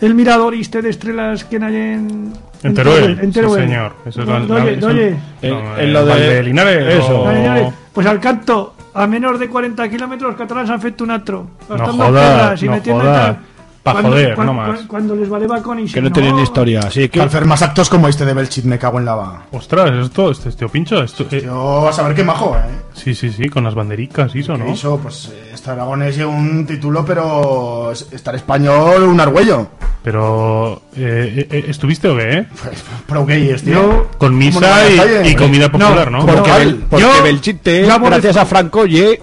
Speaker 5: el mirador y este de estrellas que hay en...
Speaker 4: En Teruel,
Speaker 5: En Teruel.
Speaker 4: sí, señor. Eso es
Speaker 5: Do-
Speaker 4: la-
Speaker 5: doye,
Speaker 4: la- eso-
Speaker 5: doye.
Speaker 2: En- lo de-
Speaker 4: Valdelinares
Speaker 2: eso.
Speaker 4: o-.
Speaker 5: Pues al canto, a menos de 40 kilómetros, los catalans han feito un atro. Gastando
Speaker 4: jodas,
Speaker 5: perras y
Speaker 4: no
Speaker 5: metiendo Cuando-
Speaker 4: joder,
Speaker 5: cuan-
Speaker 4: no más.
Speaker 5: cuan- Cuando les valeba con y
Speaker 2: Que no tienen historia. Así que.
Speaker 3: Al hacer más actos como este de Belchit, me cago en lava.
Speaker 4: Ostras, esto, este, este pincho. Esto, eh,
Speaker 3: Yo a saber qué majo, ¿eh?
Speaker 4: sí, sí, sí, con las bandericas y eso, ¿no?
Speaker 3: hizo, pues, eh, este Aragonés lleva un título, pero es- estar español un argüello.
Speaker 4: Pero, eh, eh, ¿estuviste o qué? eh?
Speaker 3: Pro gayes, tío.
Speaker 5: Yo-
Speaker 4: Con misa
Speaker 3: la
Speaker 4: y, comida popular, ¿no?
Speaker 5: no,
Speaker 2: Porque,
Speaker 5: No,
Speaker 2: Bel- porque
Speaker 5: yo-
Speaker 2: Belchite, gracias a Franco, ye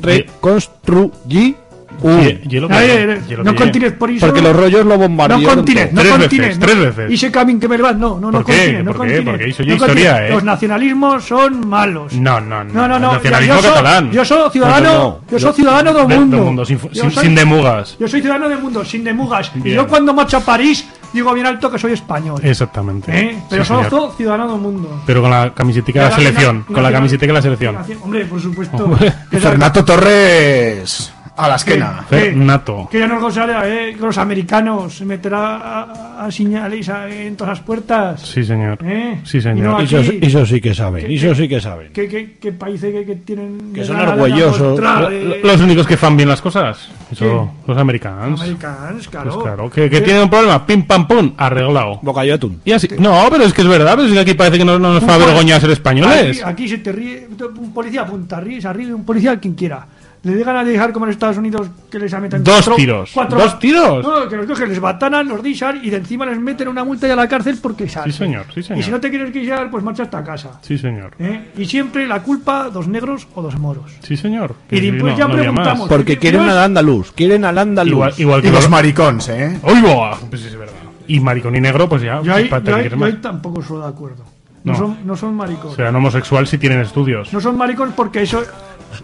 Speaker 2: reconstruí
Speaker 4: Ye- hielo
Speaker 5: Ay,
Speaker 4: hielo
Speaker 5: no contines por eso.
Speaker 2: Porque los rollos lo
Speaker 5: No
Speaker 2: todo.
Speaker 5: no
Speaker 4: veces,
Speaker 5: no-
Speaker 4: tres veces.
Speaker 5: Y ese camino que me vas, no, no, no
Speaker 4: ¿Por qué?
Speaker 5: contines, no
Speaker 4: ¿Por qué? Porque hizo
Speaker 5: No
Speaker 4: yo historia. ¿eh?
Speaker 5: Los nacionalismos son malos.
Speaker 4: No, no, no.
Speaker 5: No, no.
Speaker 4: Nacionalismo
Speaker 5: yo,
Speaker 4: catalán.
Speaker 5: Soy, yo soy ciudadano,
Speaker 2: No, no, no.
Speaker 5: yo soy ciudadano del
Speaker 4: De-
Speaker 5: mundo.
Speaker 4: del mundo, sin, sin,
Speaker 5: soy-
Speaker 4: sin demugas.
Speaker 5: Yo soy ciudadano del mundo, sin demugas. Y
Speaker 4: Bien.
Speaker 5: yo cuando marcho a París digo bien alto que soy español.
Speaker 4: Exactamente.
Speaker 5: ¿Eh? Pero
Speaker 4: Sí,
Speaker 5: soy ciudadano del mundo.
Speaker 4: Pero con la camiseta de la selección. Con la camiseta de la selección.
Speaker 5: Hombre, por supuesto.
Speaker 3: Fernando Torres a la esquena.
Speaker 5: que-
Speaker 4: Fernato.
Speaker 5: Que ya no González, eh, que los americanos se meterá a, a señales a- en todas las puertas.
Speaker 4: Sí, señor.
Speaker 5: ¿Eh?
Speaker 4: Sí,
Speaker 5: Y no
Speaker 4: señor.
Speaker 5: aquí-
Speaker 2: Eso, eso sí que saben, eso sí que saben.
Speaker 5: ¿Qué, qué, qué países que, que tienen
Speaker 2: Que son orgullosos.
Speaker 5: de-
Speaker 4: lo- Los únicos que fan bien las cosas. Eso, los americanos.
Speaker 5: americanos, claro.
Speaker 4: Pues claro. Que, que tienen un problema. Pim, pam, pum. Arreglado.
Speaker 2: Bocadillo de atún.
Speaker 4: Y así. No, pero es que es verdad. Pero es que aquí parece que no, no nos fa vergüenza ser españoles.
Speaker 5: Aquí, aquí se te ríe un policía apunta, ríe, se ríe un policía quien quiera. Le digan a dejar como en Estados Unidos que les meten
Speaker 4: Dos
Speaker 5: cuatro-
Speaker 4: tiros.
Speaker 5: cuatro-
Speaker 4: ¿Dos tiros?
Speaker 5: No, que los cogen, les batanan, los disan y de encima les meten una multa y a la cárcel porque salen.
Speaker 4: Sí, señor. Sí,
Speaker 5: Y si no
Speaker 4: señor.
Speaker 5: te quieres quillar, pues marcha hasta casa.
Speaker 4: Sí, señor.
Speaker 5: ¿Eh? Y siempre la culpa, dos negros o dos moros.
Speaker 4: Sí, señor.
Speaker 5: Y
Speaker 4: Sí,
Speaker 5: después
Speaker 4: no-
Speaker 5: ya
Speaker 4: no
Speaker 5: preguntamos.
Speaker 2: Porque quieren al andaluz, quieren al andaluz.
Speaker 4: Igual, igual que
Speaker 3: Y los maricons, ¿eh?
Speaker 4: ¡Uy, boa! Pues sí, es verdad. Y maricón y negro, pues ya.
Speaker 5: Yo ahí,
Speaker 4: ¿para qué
Speaker 5: yo ahí-
Speaker 4: quieres
Speaker 5: yo ahí
Speaker 4: más?
Speaker 5: tampoco estoy de acuerdo. No,
Speaker 4: No.
Speaker 5: son, no son maricones.
Speaker 4: Serán homosexual si tienen estudios.
Speaker 5: No son maricones porque eso.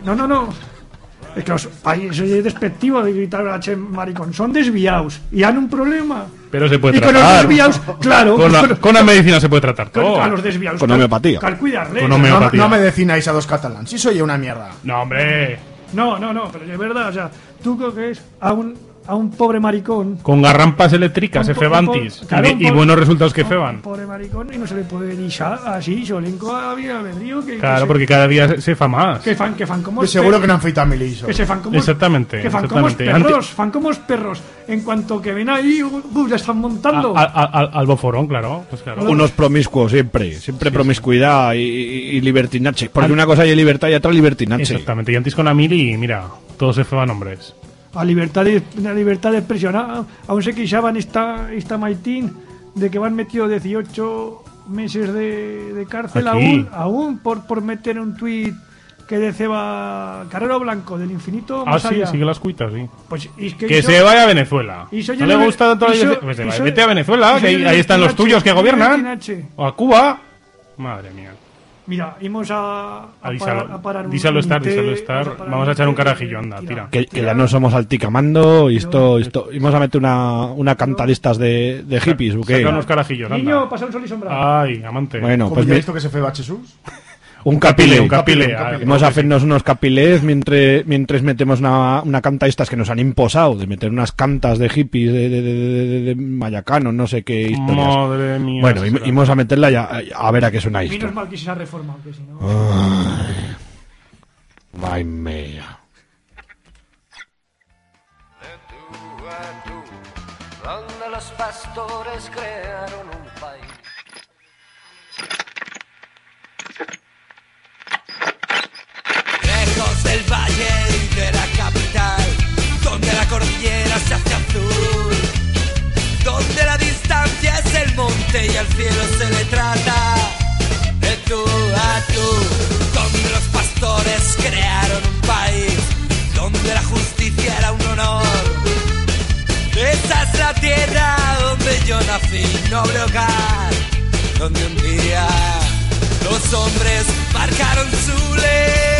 Speaker 5: No, no, no. Es que los, ay, eso es despectivo de gritar a Che maricón. Son desviados y han un problema.
Speaker 4: Pero se puede
Speaker 5: y con los
Speaker 4: tratar.
Speaker 5: desviados, claro.
Speaker 4: Con la, con la medicina se puede tratar
Speaker 5: con- a los desviados.
Speaker 2: Con homeopatía.
Speaker 5: cal.
Speaker 4: Con
Speaker 3: No,
Speaker 4: homeopatía.
Speaker 3: no me decináis a dos catalans. Si soy una mierda.
Speaker 4: No, hombre.
Speaker 5: No, no, no, pero es verdad. O sea, tú coges a un, a un pobre maricón.
Speaker 4: Con garrampas eléctricas, Efebantis.
Speaker 5: claro,
Speaker 4: y, y buenos resultados que feban.
Speaker 5: Un pobre maricón y no se le puede ni sa- así, solenco a bien albedrío. Que, que
Speaker 4: Claro,
Speaker 5: se-
Speaker 4: porque cada día se, se fa más.
Speaker 5: Que fan, que fan como
Speaker 3: Pues seguro que no han feito a Miliso.
Speaker 5: Que se fan como
Speaker 4: Exactamente,
Speaker 5: que fan como
Speaker 4: exactamente.
Speaker 5: perros, fan como perros. En cuanto que ven ahí, uh, ya están montando.
Speaker 4: A- a- a- al, al boforón, claro. Pues claro.
Speaker 2: Unos promiscuos siempre, siempre promiscuidad y, y- y libertinache. Porque una cosa es libertad y otra libertinache.
Speaker 4: Exactamente. Y antes con la mili, mira, todos se feban hombres.
Speaker 5: A libertad de, la libertad de expresión. Ah, aún se queixaban esta, esta Maitín de que van metido 18 meses de, de cárcel
Speaker 4: Aquí.
Speaker 5: aún, aún por, por meter un tuit que deceba Carrero Blanco del infinito
Speaker 4: Ah,
Speaker 5: más
Speaker 4: sí,
Speaker 5: allá.
Speaker 4: sigue las cuitas, sí.
Speaker 5: Pues, es que
Speaker 4: Que
Speaker 5: hizo-
Speaker 4: se vaya a Venezuela.
Speaker 5: Hizo
Speaker 4: ¿No le gusta tanto la
Speaker 5: hizo-
Speaker 4: libertad? Pues
Speaker 5: hizo-
Speaker 4: Vete a Venezuela, que ahí, ahí están los tuyos que gobiernan. O a Cuba. Madre mía.
Speaker 5: Mira, íbamos a, a,
Speaker 4: dísalo-
Speaker 5: parar, a parar un
Speaker 4: dísalo estar, dísalo estar. Vamos a echar un carajillo, anda, tira.
Speaker 2: Que, que ya no somos alticamando y esto, esto, íbamos a meter una, una canta de estas de, de hippies, ¿o qué?
Speaker 4: Saca unos carajillos,
Speaker 5: Niño,
Speaker 4: anda.
Speaker 5: pasa un sol y sombra.
Speaker 4: Ay, amante.
Speaker 2: Bueno,
Speaker 3: ¿Cómo
Speaker 2: pues
Speaker 3: ya visto que se fue a Jesús?
Speaker 2: Un capile,
Speaker 4: un capile.
Speaker 2: Vamos a hacernos unos capilés mientras, mientras metemos una, una canta estas que nos han imposado, de meter unas cantas de hippies, de, de, de, de- mayacanos, no sé qué historias.
Speaker 4: Madre mía.
Speaker 2: Bueno, y, vamos a meterla ya, a ver a qué suena
Speaker 5: Menos
Speaker 2: esto.
Speaker 5: mal que se ha reformado, que si no.
Speaker 2: Ay, mía.
Speaker 6: donde los pastores crearon un país. Del valle y de la capital, donde la cordillera se hace azul, donde la distancia es el monte y al cielo se le trata de tú a tú, donde los pastores crearon un país, donde la justicia era un honor. Esa es la tierra donde yo nací, noble hogar, donde un día los hombres marcaron su ley.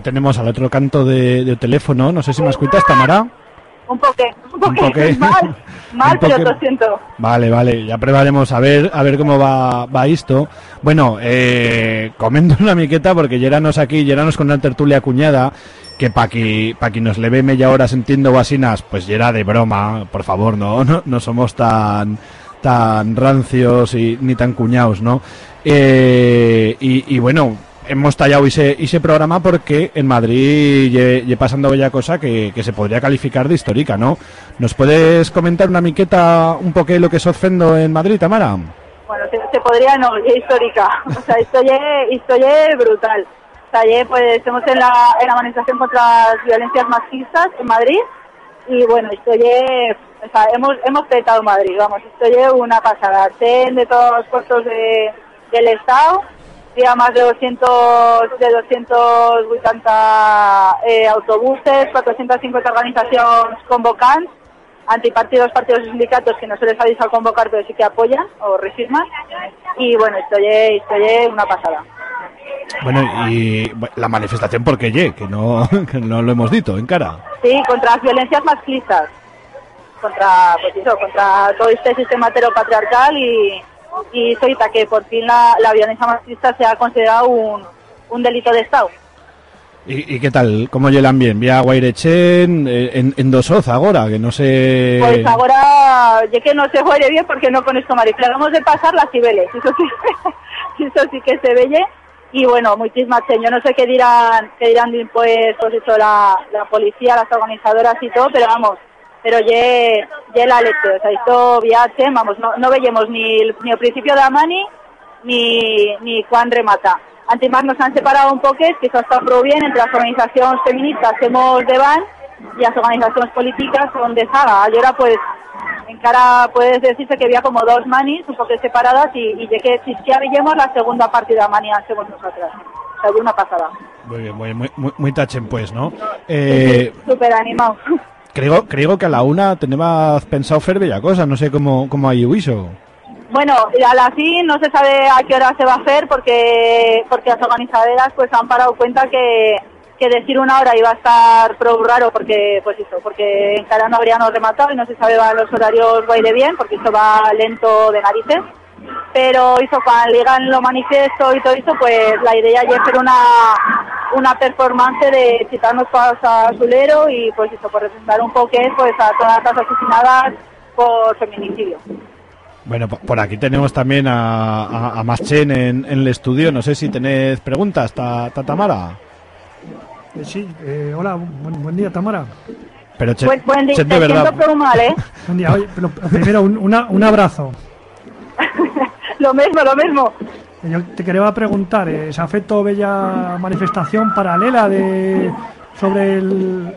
Speaker 2: Tenemos al otro canto de, de teléfono. No sé si me escuchas, Tamara.
Speaker 7: Un poque, un poque. mal, mal, pero lo siento.
Speaker 2: Vale, vale, ya probaremos a ver a ver cómo va, va esto. Bueno, eh, comento una miqueta porque lleranos aquí, lleranos con una tertulia cuñada que pa' que, pa' que nos le ve media hora sintiendo guasinas, pues ya de broma, por favor, no, no, no somos tan tan rancios y ni tan cuñados, ¿no? Eh, y, y bueno, hemos tallado ese, ese programa porque en Madrid lle, pasando bella cosa que, se podría calificar de histórica, ¿no? ¿Nos puedes comentar una miqueta un poco lo que se ofendo en Madrid, Tamara?
Speaker 7: Bueno, se, podría, no, es histórica. O sea, esto es, brutal. O sea, pues estamos en la, en la manifestación contra las violencias machistas en Madrid y bueno, esto es, o sea, hemos, hemos petado Madrid, vamos, esto es una pasada. Ten de todos los puestos de, del Estado, había más de 200, de 280 eh, autobuses, 450 organizaciones convocantes, antipartidos, partidos y sindicatos que no se les ha avisado convocar, pero sí que apoyan o refirman. Y bueno, esto es, una pasada.
Speaker 2: Bueno, y la manifestación porque ye, que no, que no lo hemos dicho en cara.
Speaker 7: Sí, contra las violencias machistas, contra, pues eso, contra todo este sistema heteropatriarcal y, y soita que por fin la, la violencia machista se ha considerado un, un delito de Estado.
Speaker 2: ¿Y, y qué tal? ¿Cómo llegan bien? ¿Vía Guairechen eh, en, en Dosoz ahora? Que no sé...
Speaker 7: Pues ahora, ya que no se juegue bien porque no conozco pero vamos de pasar las Cibeles, eso sí, eso sí que se veye. Y bueno, muchísimas yo no sé qué dirán, qué dirán después, pues eso, la, la policía, las organizadoras y todo, pero vamos, pero ye, ye la leche, o sea, esto viaje, vamos, no, no veíamos ni el, ni el principio de Amani, ni, ni cuán remata. Antes más nos han separado un poco, que eso está muy bien entre las organizaciones feministas que hemos de van y las organizaciones políticas son de Zaga. Y ahora pues en cara puedes decirse que había como dos manis un poco separadas y, y de que si es que veíamos la segunda partida manía según nosotras. O sea, una pasada.
Speaker 2: Muy bien, muy, muy, muy, muy tachen pues, ¿no? Eh,
Speaker 7: Súper animado.
Speaker 2: Creo, creo que a la una tenemos pensado hacer bella cosa, no sé cómo, cómo hay huiso.
Speaker 7: Bueno, y a la fin no se sabe a qué hora se va a hacer porque porque las organizadoras pues han parado cuenta que, que decir una hora iba a estar pro raro porque pues eso, porque en cara no habríamos rematado y no se sabe va los horarios va a ir bien porque esto va lento de narices. Pero hizo cuando ligan lo manifiesto y todo eso, pues la idea es hacer una una performance de citarnos todas a Zulero y pues eso, por representar un poco pues a todas las asesinadas por feminicidio.
Speaker 2: Bueno, po- por aquí tenemos también a, a, a Machen en, en el estudio. No sé si tenéis preguntas, ta, ta Tamara.
Speaker 5: Eh, sí, eh, hola, buen, buen día, Tamara.
Speaker 2: Pero che,
Speaker 7: Buen, buen día,
Speaker 2: che,
Speaker 7: te
Speaker 2: de verdad.
Speaker 7: siento pero mal, ¿eh?
Speaker 5: Buen día. Oye, pero primero, un, una- un abrazo.
Speaker 7: lo mismo, lo mismo.
Speaker 5: Yo te quería preguntar, eh, ¿se ha hecho bella manifestación paralela de sobre el,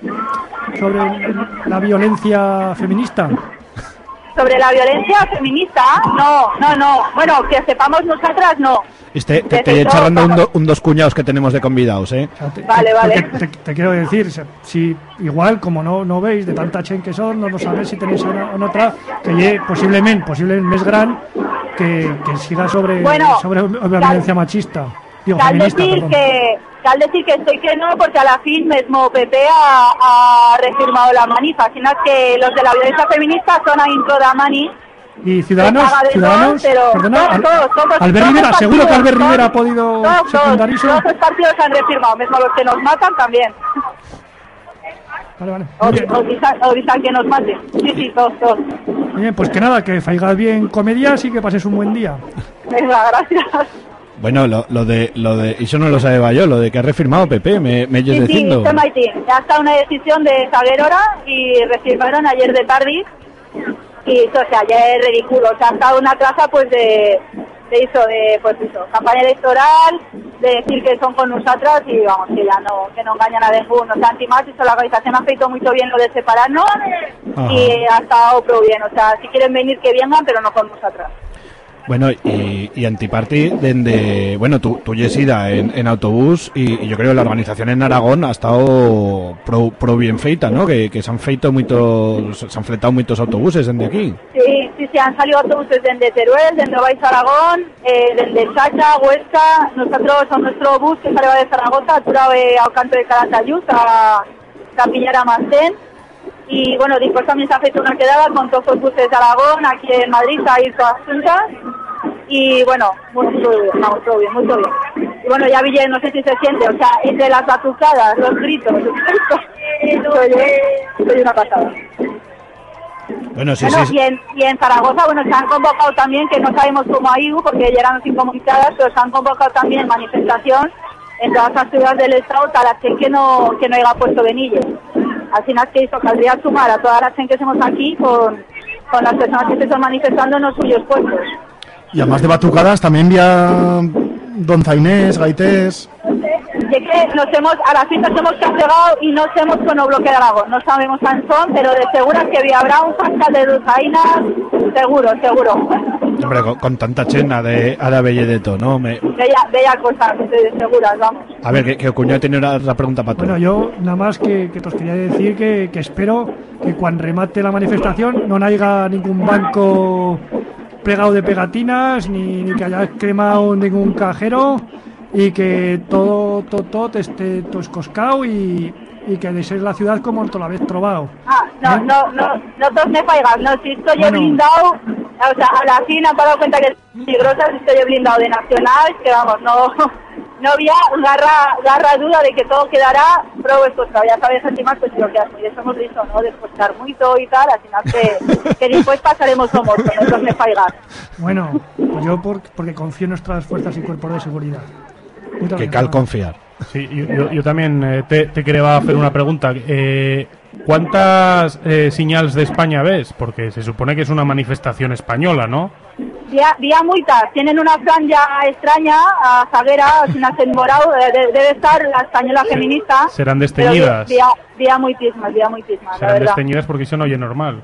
Speaker 5: sobre la violencia feminista?
Speaker 7: Sobre la violencia feminista, no, no, no. Bueno, que sepamos nosotras, no.
Speaker 2: Este, te, te charlando un,
Speaker 7: vamos.
Speaker 2: do- un dos cuñados que tenemos de convidados, ¿eh?
Speaker 5: O sea, te-
Speaker 7: Vale,
Speaker 5: te-
Speaker 7: vale.
Speaker 5: Te, te quiero decir, si igual como no, no veis de tanta chen que son, no lo sabéis si tenéis una, una otra que lle posiblemente, posiblemente más gran que, que siga sobre,
Speaker 7: Bueno,
Speaker 5: sobre la violencia machista. Digo, feminista,
Speaker 7: decir
Speaker 5: perdón.
Speaker 7: que, cal decir que estoy que no, porque a la fin mismo PP ha, ha refirmado la manifa. Sino que los de la violencia feminista son a intro de Mani
Speaker 5: Y Ciudadanos, Ciudadanos,
Speaker 7: pero
Speaker 5: perdona,
Speaker 7: todos, todos, todos,
Speaker 5: Albert Rivera, seguro que Albert Rivera ha podido secundar eso.
Speaker 7: todos los partidos han refirmado, mismo los que nos matan también.
Speaker 5: Vale, vale.
Speaker 7: O, o dicen, o dicen que nos maten. Sí, sí, todos, todos.
Speaker 5: Bien, pues que nada, que faigas bien comedias y que pases un buen día.
Speaker 7: Venga, gracias.
Speaker 2: Bueno, lo, lo de, lo de, eso no lo sabía yo, lo de que ha refirmado PP, me, me
Speaker 7: Sí, sí,
Speaker 2: diciendo.
Speaker 7: este Maitín. Ya está una decisión de Zaguerora y refirmaron ayer de tarde. Y eso, o sea, ya es ridículo. O sea, ha estado una traza, pues, de, de eso, de, pues, eso, campaña electoral, de decir que son con nosotras y, vamos, que ya no, que no engañan a ninguno. O sea, antimás, eso, la organización ha feito muy bien lo de separarnos
Speaker 2: Ajá.
Speaker 7: y ha estado pro bien. O sea, si quieren venir, que vengan, pero no con nosotras.
Speaker 2: Bueno, y, y Antiparty, dende, bueno, tú, tú Yesida en, en autobús y, y yo creo que la organización en Aragón ha estado pro, pro bien feita, ¿no? Que, que se han feito muchos, se han fletado muchos autobuses desde aquí.
Speaker 7: Sí, sí, sí, han salido autobuses desde Teruel, desde Vais Aragón, eh, desde Chacha, Huesca. Nosotros, a nuestro bus que salió de Zaragoza, aturado eh, al canto de Calatayud, a Capillar a Mastén. Y bueno, después también se ha hecho una quedada con todos los buses de Aragón, aquí en Madrid, a ir todas juntas. Y bueno, muy, muy bien, vamos, todo bien, muy todo bien. Y bueno, ya Ville, no sé si se siente, o sea, entre las batucadas, los gritos, oye, soy una pasada.
Speaker 2: Bueno, sí,
Speaker 7: Bueno,
Speaker 2: sí.
Speaker 7: y, en, y en Zaragoza, bueno, se han convocado también, que no sabemos cómo ha ido, porque ya eran incomunicadas, pero se han convocado también manifestación en todas las ciudades del Estado, gente que no, que no haya puesto venillos. Al final, que hizo? Caldría sumar a toda la gente que somos aquí con, con las personas que se están manifestando en los suyos puestos.
Speaker 3: Y además de batucadas, también vía Don Zainés, Gaités.
Speaker 7: De que nos hemos, a las fiestas hemos castigado y no hemos con el bloque de Aragón. No sabemos quién son, pero de seguras que habrá un pascal de dulzainas, seguro, seguro.
Speaker 2: Hombre, con, con tanta chena de a la Belledeto, ¿no? Me,
Speaker 7: Bella, bella cosa, de seguras, vamos.
Speaker 2: a ver, que, que Cuñado tiene una, otra pregunta para tú.
Speaker 5: Bueno, yo nada más que, que te os quería decir que, que espero que cuando remate la manifestación no haya ningún banco pegado de pegatinas ni, ni que haya cremado ningún cajero y que todo todo, todo esté todo escoscado y, y que de ser la ciudad como toda la vez trovado.
Speaker 7: Ah, no,
Speaker 5: ¿Eh?
Speaker 7: no, no, no todos me faigas, no, si estoy
Speaker 5: Bueno.
Speaker 7: blindado, o sea, a la fin han dado cuenta que es peligrosa, si estoy blindado de nacional, que vamos, no, no había garra, garra duda de que todo quedará pro vuestro ya sabes, encima pues lo que hace, y eso hemos dicho, ¿no? Después estar muy todo y tal, al final que, que después pasaremos como no todos me faigas.
Speaker 5: Bueno, pues yo por- porque confío en nuestras fuerzas y cuerpos de seguridad. Muchas
Speaker 2: que
Speaker 5: gracias.
Speaker 2: cal confiar.
Speaker 4: Sí, yo, yo- también eh, te, te quería hacer una pregunta. Eh, ¿Cuántas eh, señales de España ves? Porque se supone que es una manifestación española, ¿no?
Speaker 7: Día, día muitas, tienen una franja extraña a Zaguera, sin hacen morado, eh, de- debe estar la española feminista.
Speaker 4: Serán desteñidas.
Speaker 7: Día, día muitísimas, día muitísimas, la
Speaker 4: Serán
Speaker 7: verdad.
Speaker 4: desteñidas porque eso no oye normal.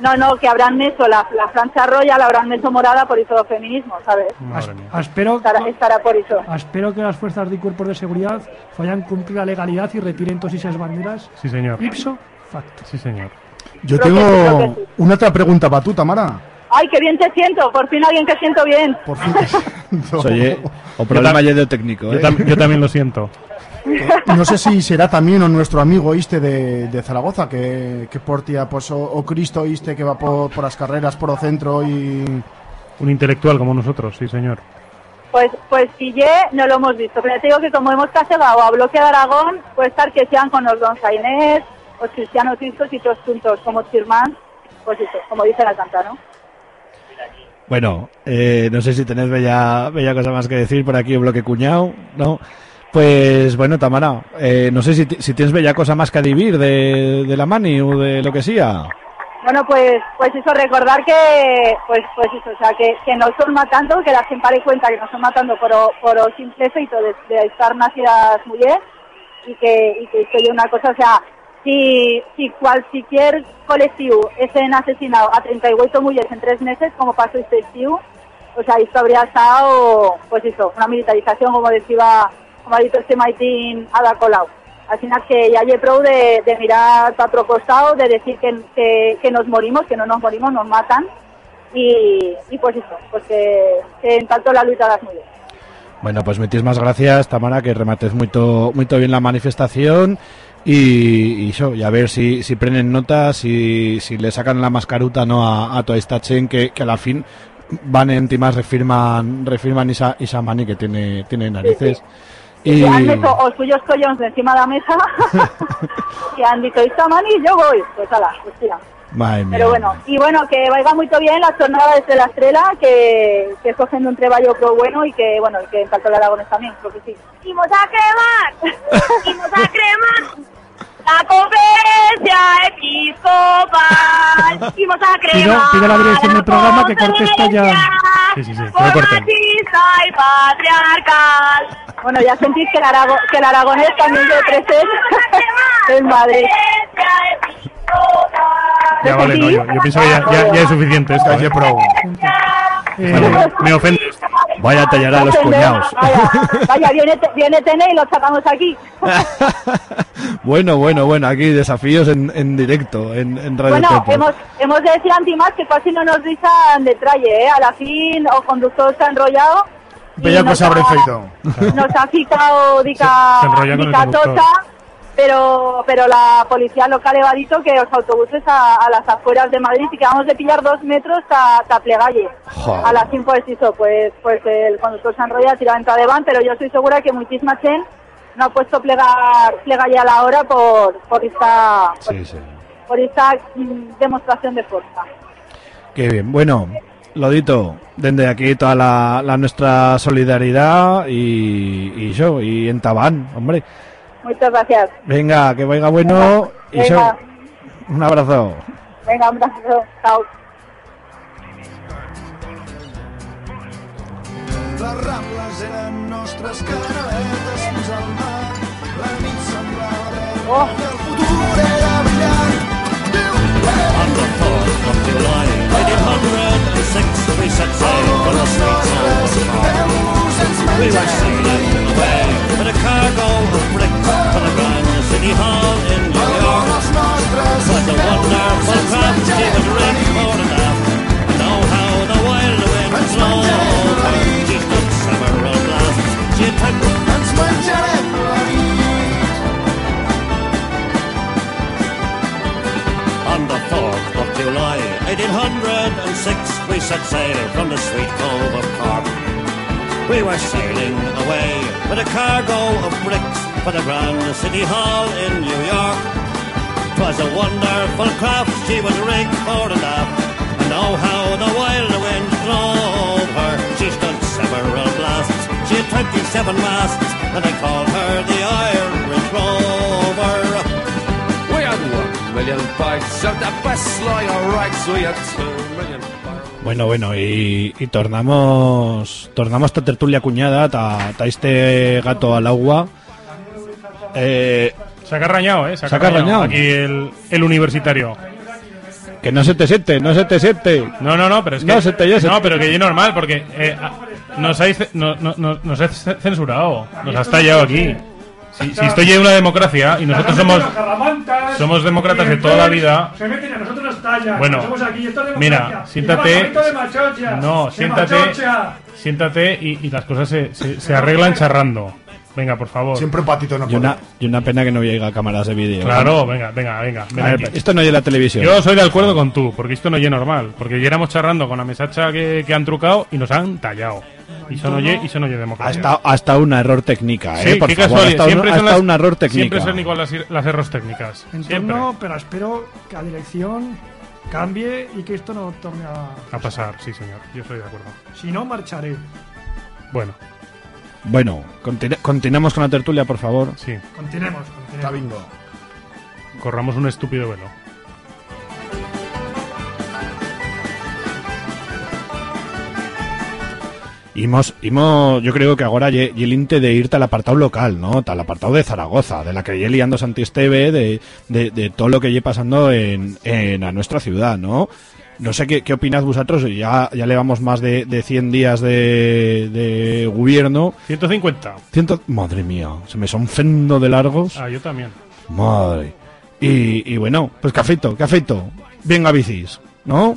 Speaker 7: No, no, que habrán meso la, la francha royal, habrán meso morada por eso feminismo, ¿sabes?
Speaker 4: Madre mía.
Speaker 5: Espero,
Speaker 7: Estará, estará por eso.
Speaker 5: espero que las fuerzas y cuerpos de seguridad vayan a cumplir la legalidad y retiren todas esas banderas
Speaker 4: Sí, señor.
Speaker 5: ipso facto.
Speaker 4: Sí, señor.
Speaker 3: Yo
Speaker 7: Creo que sí, creo
Speaker 3: tengo
Speaker 7: que sí.
Speaker 3: una otra pregunta para tú, Tamara.
Speaker 7: Ay, qué bien te siento, por fin alguien que siento bien.
Speaker 3: Por fin. No.
Speaker 2: Oye, o problema ya de técnico,
Speaker 4: Yo,
Speaker 2: ¿eh?
Speaker 4: tam- yo también lo siento.
Speaker 3: No sé si será también o nuestro amigo este de, de Zaragoza, que, que portia, pues, o, o Cristo este que va por, por las carreras, por el centro y...
Speaker 4: Un intelectual como nosotros, sí, señor.
Speaker 7: Pues, pues si ye, no lo hemos visto. Pero te digo que como hemos castigado a Bloque de Aragón, puede estar que sean con los Don Inés, los cristianos cristos y todos juntos como Chirmán, pues eso, como dice la canta, ¿no?
Speaker 2: Bueno, eh, no sé si tenéis bella, bella cosa más que decir por aquí, bloque cuñado, ¿no? Pues bueno, Tamara, eh, no sé si, si tienes bella cosa más que adivir de, la mani o de lo que sea.
Speaker 7: Bueno, pues, pues eso, recordar que, pues, pues eso, o sea, que, que no son matando, que la gente pare cuenta que no son matando por, por simple feito de, estar nacidas mujeres y que, y que esto es una cosa, o sea, si, si cualquier colectivo es asesinado a 38 mujeres en tres meses, como pasó este tío, o sea, esto habría estado, pues eso, una militarización, como decía, ha dicho este Maitín Ada Colau. Al final que ya hay pro de, de mirar para otro costado, de decir que, que, que nos morimos, que no nos morimos, nos matan. Y, y pues eso, pues que, que en tanto la lucha das muy bien.
Speaker 2: Bueno, pues muchísimas gracias, Tamara, que remates muy bien la manifestación y, y eso, y a ver si, si prenden notas, si, si le sacan la mascaruta no a, a toda esta chen que, que a la fin van en timas refirman refirman esa, esa mani que tiene, tiene narices.
Speaker 7: Y han hecho os suyos collons encima de la mesa y han dicho, esta mani yo voy. Pues ala, pues tira.
Speaker 2: Madre mía.
Speaker 7: Pero bueno, y bueno, que vaya muy bien la jornada desde la estrella, que, que cogen un treballo pro bueno y que, bueno, y que en Salto de Aragones también, creo que sí.
Speaker 8: Imos a cremar, imos a cremar la conferencia episcopal. Imos a
Speaker 5: Pido,
Speaker 8: cremar.
Speaker 5: pido la dirección del programa que corte esto ya.
Speaker 4: Sí, sí, sí, que lo corten.
Speaker 8: y patriarcal.
Speaker 7: Bueno, ya sentís que el, Arago, que el aragonés también de presente en Madrid.
Speaker 4: Ya vale, no, yo, yo pienso que ya, ya- ya es suficiente esto.
Speaker 3: Calle
Speaker 4: ¿eh?
Speaker 3: Pro.
Speaker 4: Vale, me ofende.
Speaker 2: Vaya a tallar a los cuñados.
Speaker 7: Vaya, vaya, viene, viene Tene y lo sacamos aquí.
Speaker 2: bueno, bueno, bueno, aquí desafíos en, en directo, en, en Radio
Speaker 7: Bueno, hemos, hemos de decir antimás que casi no nos dicen de traye, ¿eh? A la fin, o conductor se ha enrollado.
Speaker 3: Bella
Speaker 7: nos
Speaker 3: cosa
Speaker 7: ha-
Speaker 3: habré feito.
Speaker 7: Nos ha citado dica,
Speaker 4: el
Speaker 7: dica pero, pero la policía local ha dicho que los autobuses a, a las afueras de Madrid y que vamos de pillar dos metros a Plegalle.
Speaker 2: Joder.
Speaker 7: A las 5 pues hizo, pues, pues el conductor se enrolla, tira en de van, pero yo estoy segura que muchísima gente no ha puesto plegar, Plegalle a la hora por, por esta, por,
Speaker 2: Sí, sí.
Speaker 7: por esta mm, demostración de fuerza.
Speaker 2: Qué bien. Bueno, Lodito, desde aquí toda la, la nuestra solidaridad y, y yo, y en Tabán, hombre.
Speaker 7: Muchas gracias.
Speaker 2: Venga, que vaya bueno y yo.
Speaker 7: Venga,
Speaker 2: Un abrazo.
Speaker 7: venga, un abrazo. Chao.
Speaker 1: Les Rambles eren nostres canavetes fins al mar. La nit semblava verda
Speaker 7: Oh.
Speaker 1: i el futur era brillant.
Speaker 9: On the 4th of July, 1806, Sailing away with a cargo of bricks for the Grand City Hall in New York. 'Twas a wonderful craft, she was rigged for the aft, and oh how the wild wind drove her. She stood several blasts, she had 27 masts, and they called her the Irish Rover.
Speaker 10: We had one million bites of the best lawyer rights. We had two.
Speaker 2: Bueno, bueno, y, y tornamos tornamos esta tertulia cuñada ta, ta este gato al agua. Eh,
Speaker 4: Se ha carrañado, ¿eh?
Speaker 2: Se ha carrañado.
Speaker 4: Aquí el, el universitario.
Speaker 2: que no se te siente, no se te siente.
Speaker 4: No, no, no, pero es que.
Speaker 2: No, se te- ya se
Speaker 4: no, pero que es normal, porque eh, a- nos, habéis, no- no- no- nos has censurado. Nos has tallado aquí. Si, si esto lleva una democracia y nosotros somos. somos demócratas de toda la vida. Bueno,
Speaker 5: Estamos aquí, esto es
Speaker 4: mira,
Speaker 5: democracia.
Speaker 4: siéntate.
Speaker 5: De
Speaker 4: No,
Speaker 5: de
Speaker 4: siéntate.
Speaker 5: machocha.
Speaker 4: Siéntate y, y las cosas se, se, se arreglan charrando. Venga, por favor.
Speaker 3: Siempre patito no
Speaker 2: Y una, y una pena que no llega a cámaras de vídeo.
Speaker 4: Claro, venga, venga, venga. ven
Speaker 2: A ver,
Speaker 4: aquí.
Speaker 2: esto no es la televisión.
Speaker 4: Yo soy de acuerdo con tú, porque esto no es normal. Porque ya éramos charrando con la mesacha que, que han trucado y nos han tallado. Y eso no oye, y eso no democracia.
Speaker 2: estado hasta un error técnica,
Speaker 4: Sí,
Speaker 2: eh, por
Speaker 4: qué
Speaker 2: favor.
Speaker 4: Siempre
Speaker 2: ha
Speaker 4: son
Speaker 2: estado
Speaker 4: las-
Speaker 2: un error técnica.
Speaker 4: Siempre son igual las, las errores técnicas.
Speaker 5: En
Speaker 4: Siempre.
Speaker 5: torno, pero espero que la dirección cambie y que esto no torne a...
Speaker 4: A pasar, sí, señor. Yo estoy de acuerdo.
Speaker 5: Si no, marcharé.
Speaker 4: Bueno,
Speaker 2: Bueno, continu- continuamos con la tertulia, por favor.
Speaker 4: sí.
Speaker 5: Continuemos,
Speaker 3: Está
Speaker 5: continuemos.
Speaker 3: bingo.
Speaker 4: Corramos un estúpido velo.
Speaker 2: Imos, imos, yo creo que ahora lle el inte de irte al apartado local, ¿no? Al apartado de Zaragoza, de la que lle liando Santi Esteve, de, de, de todo lo que lle pasando en, en a nuestra ciudad, ¿no? No sé qué, qué opinad vosotros, ya, ya llevamos más de, de 100 días de, de gobierno.
Speaker 4: 150.
Speaker 2: Ciento, madre mía, se me son fendo de largos.
Speaker 4: Ah, yo también.
Speaker 2: Madre. Y, y bueno, pues cafeito, cafeito. Venga, bicis, ¿no?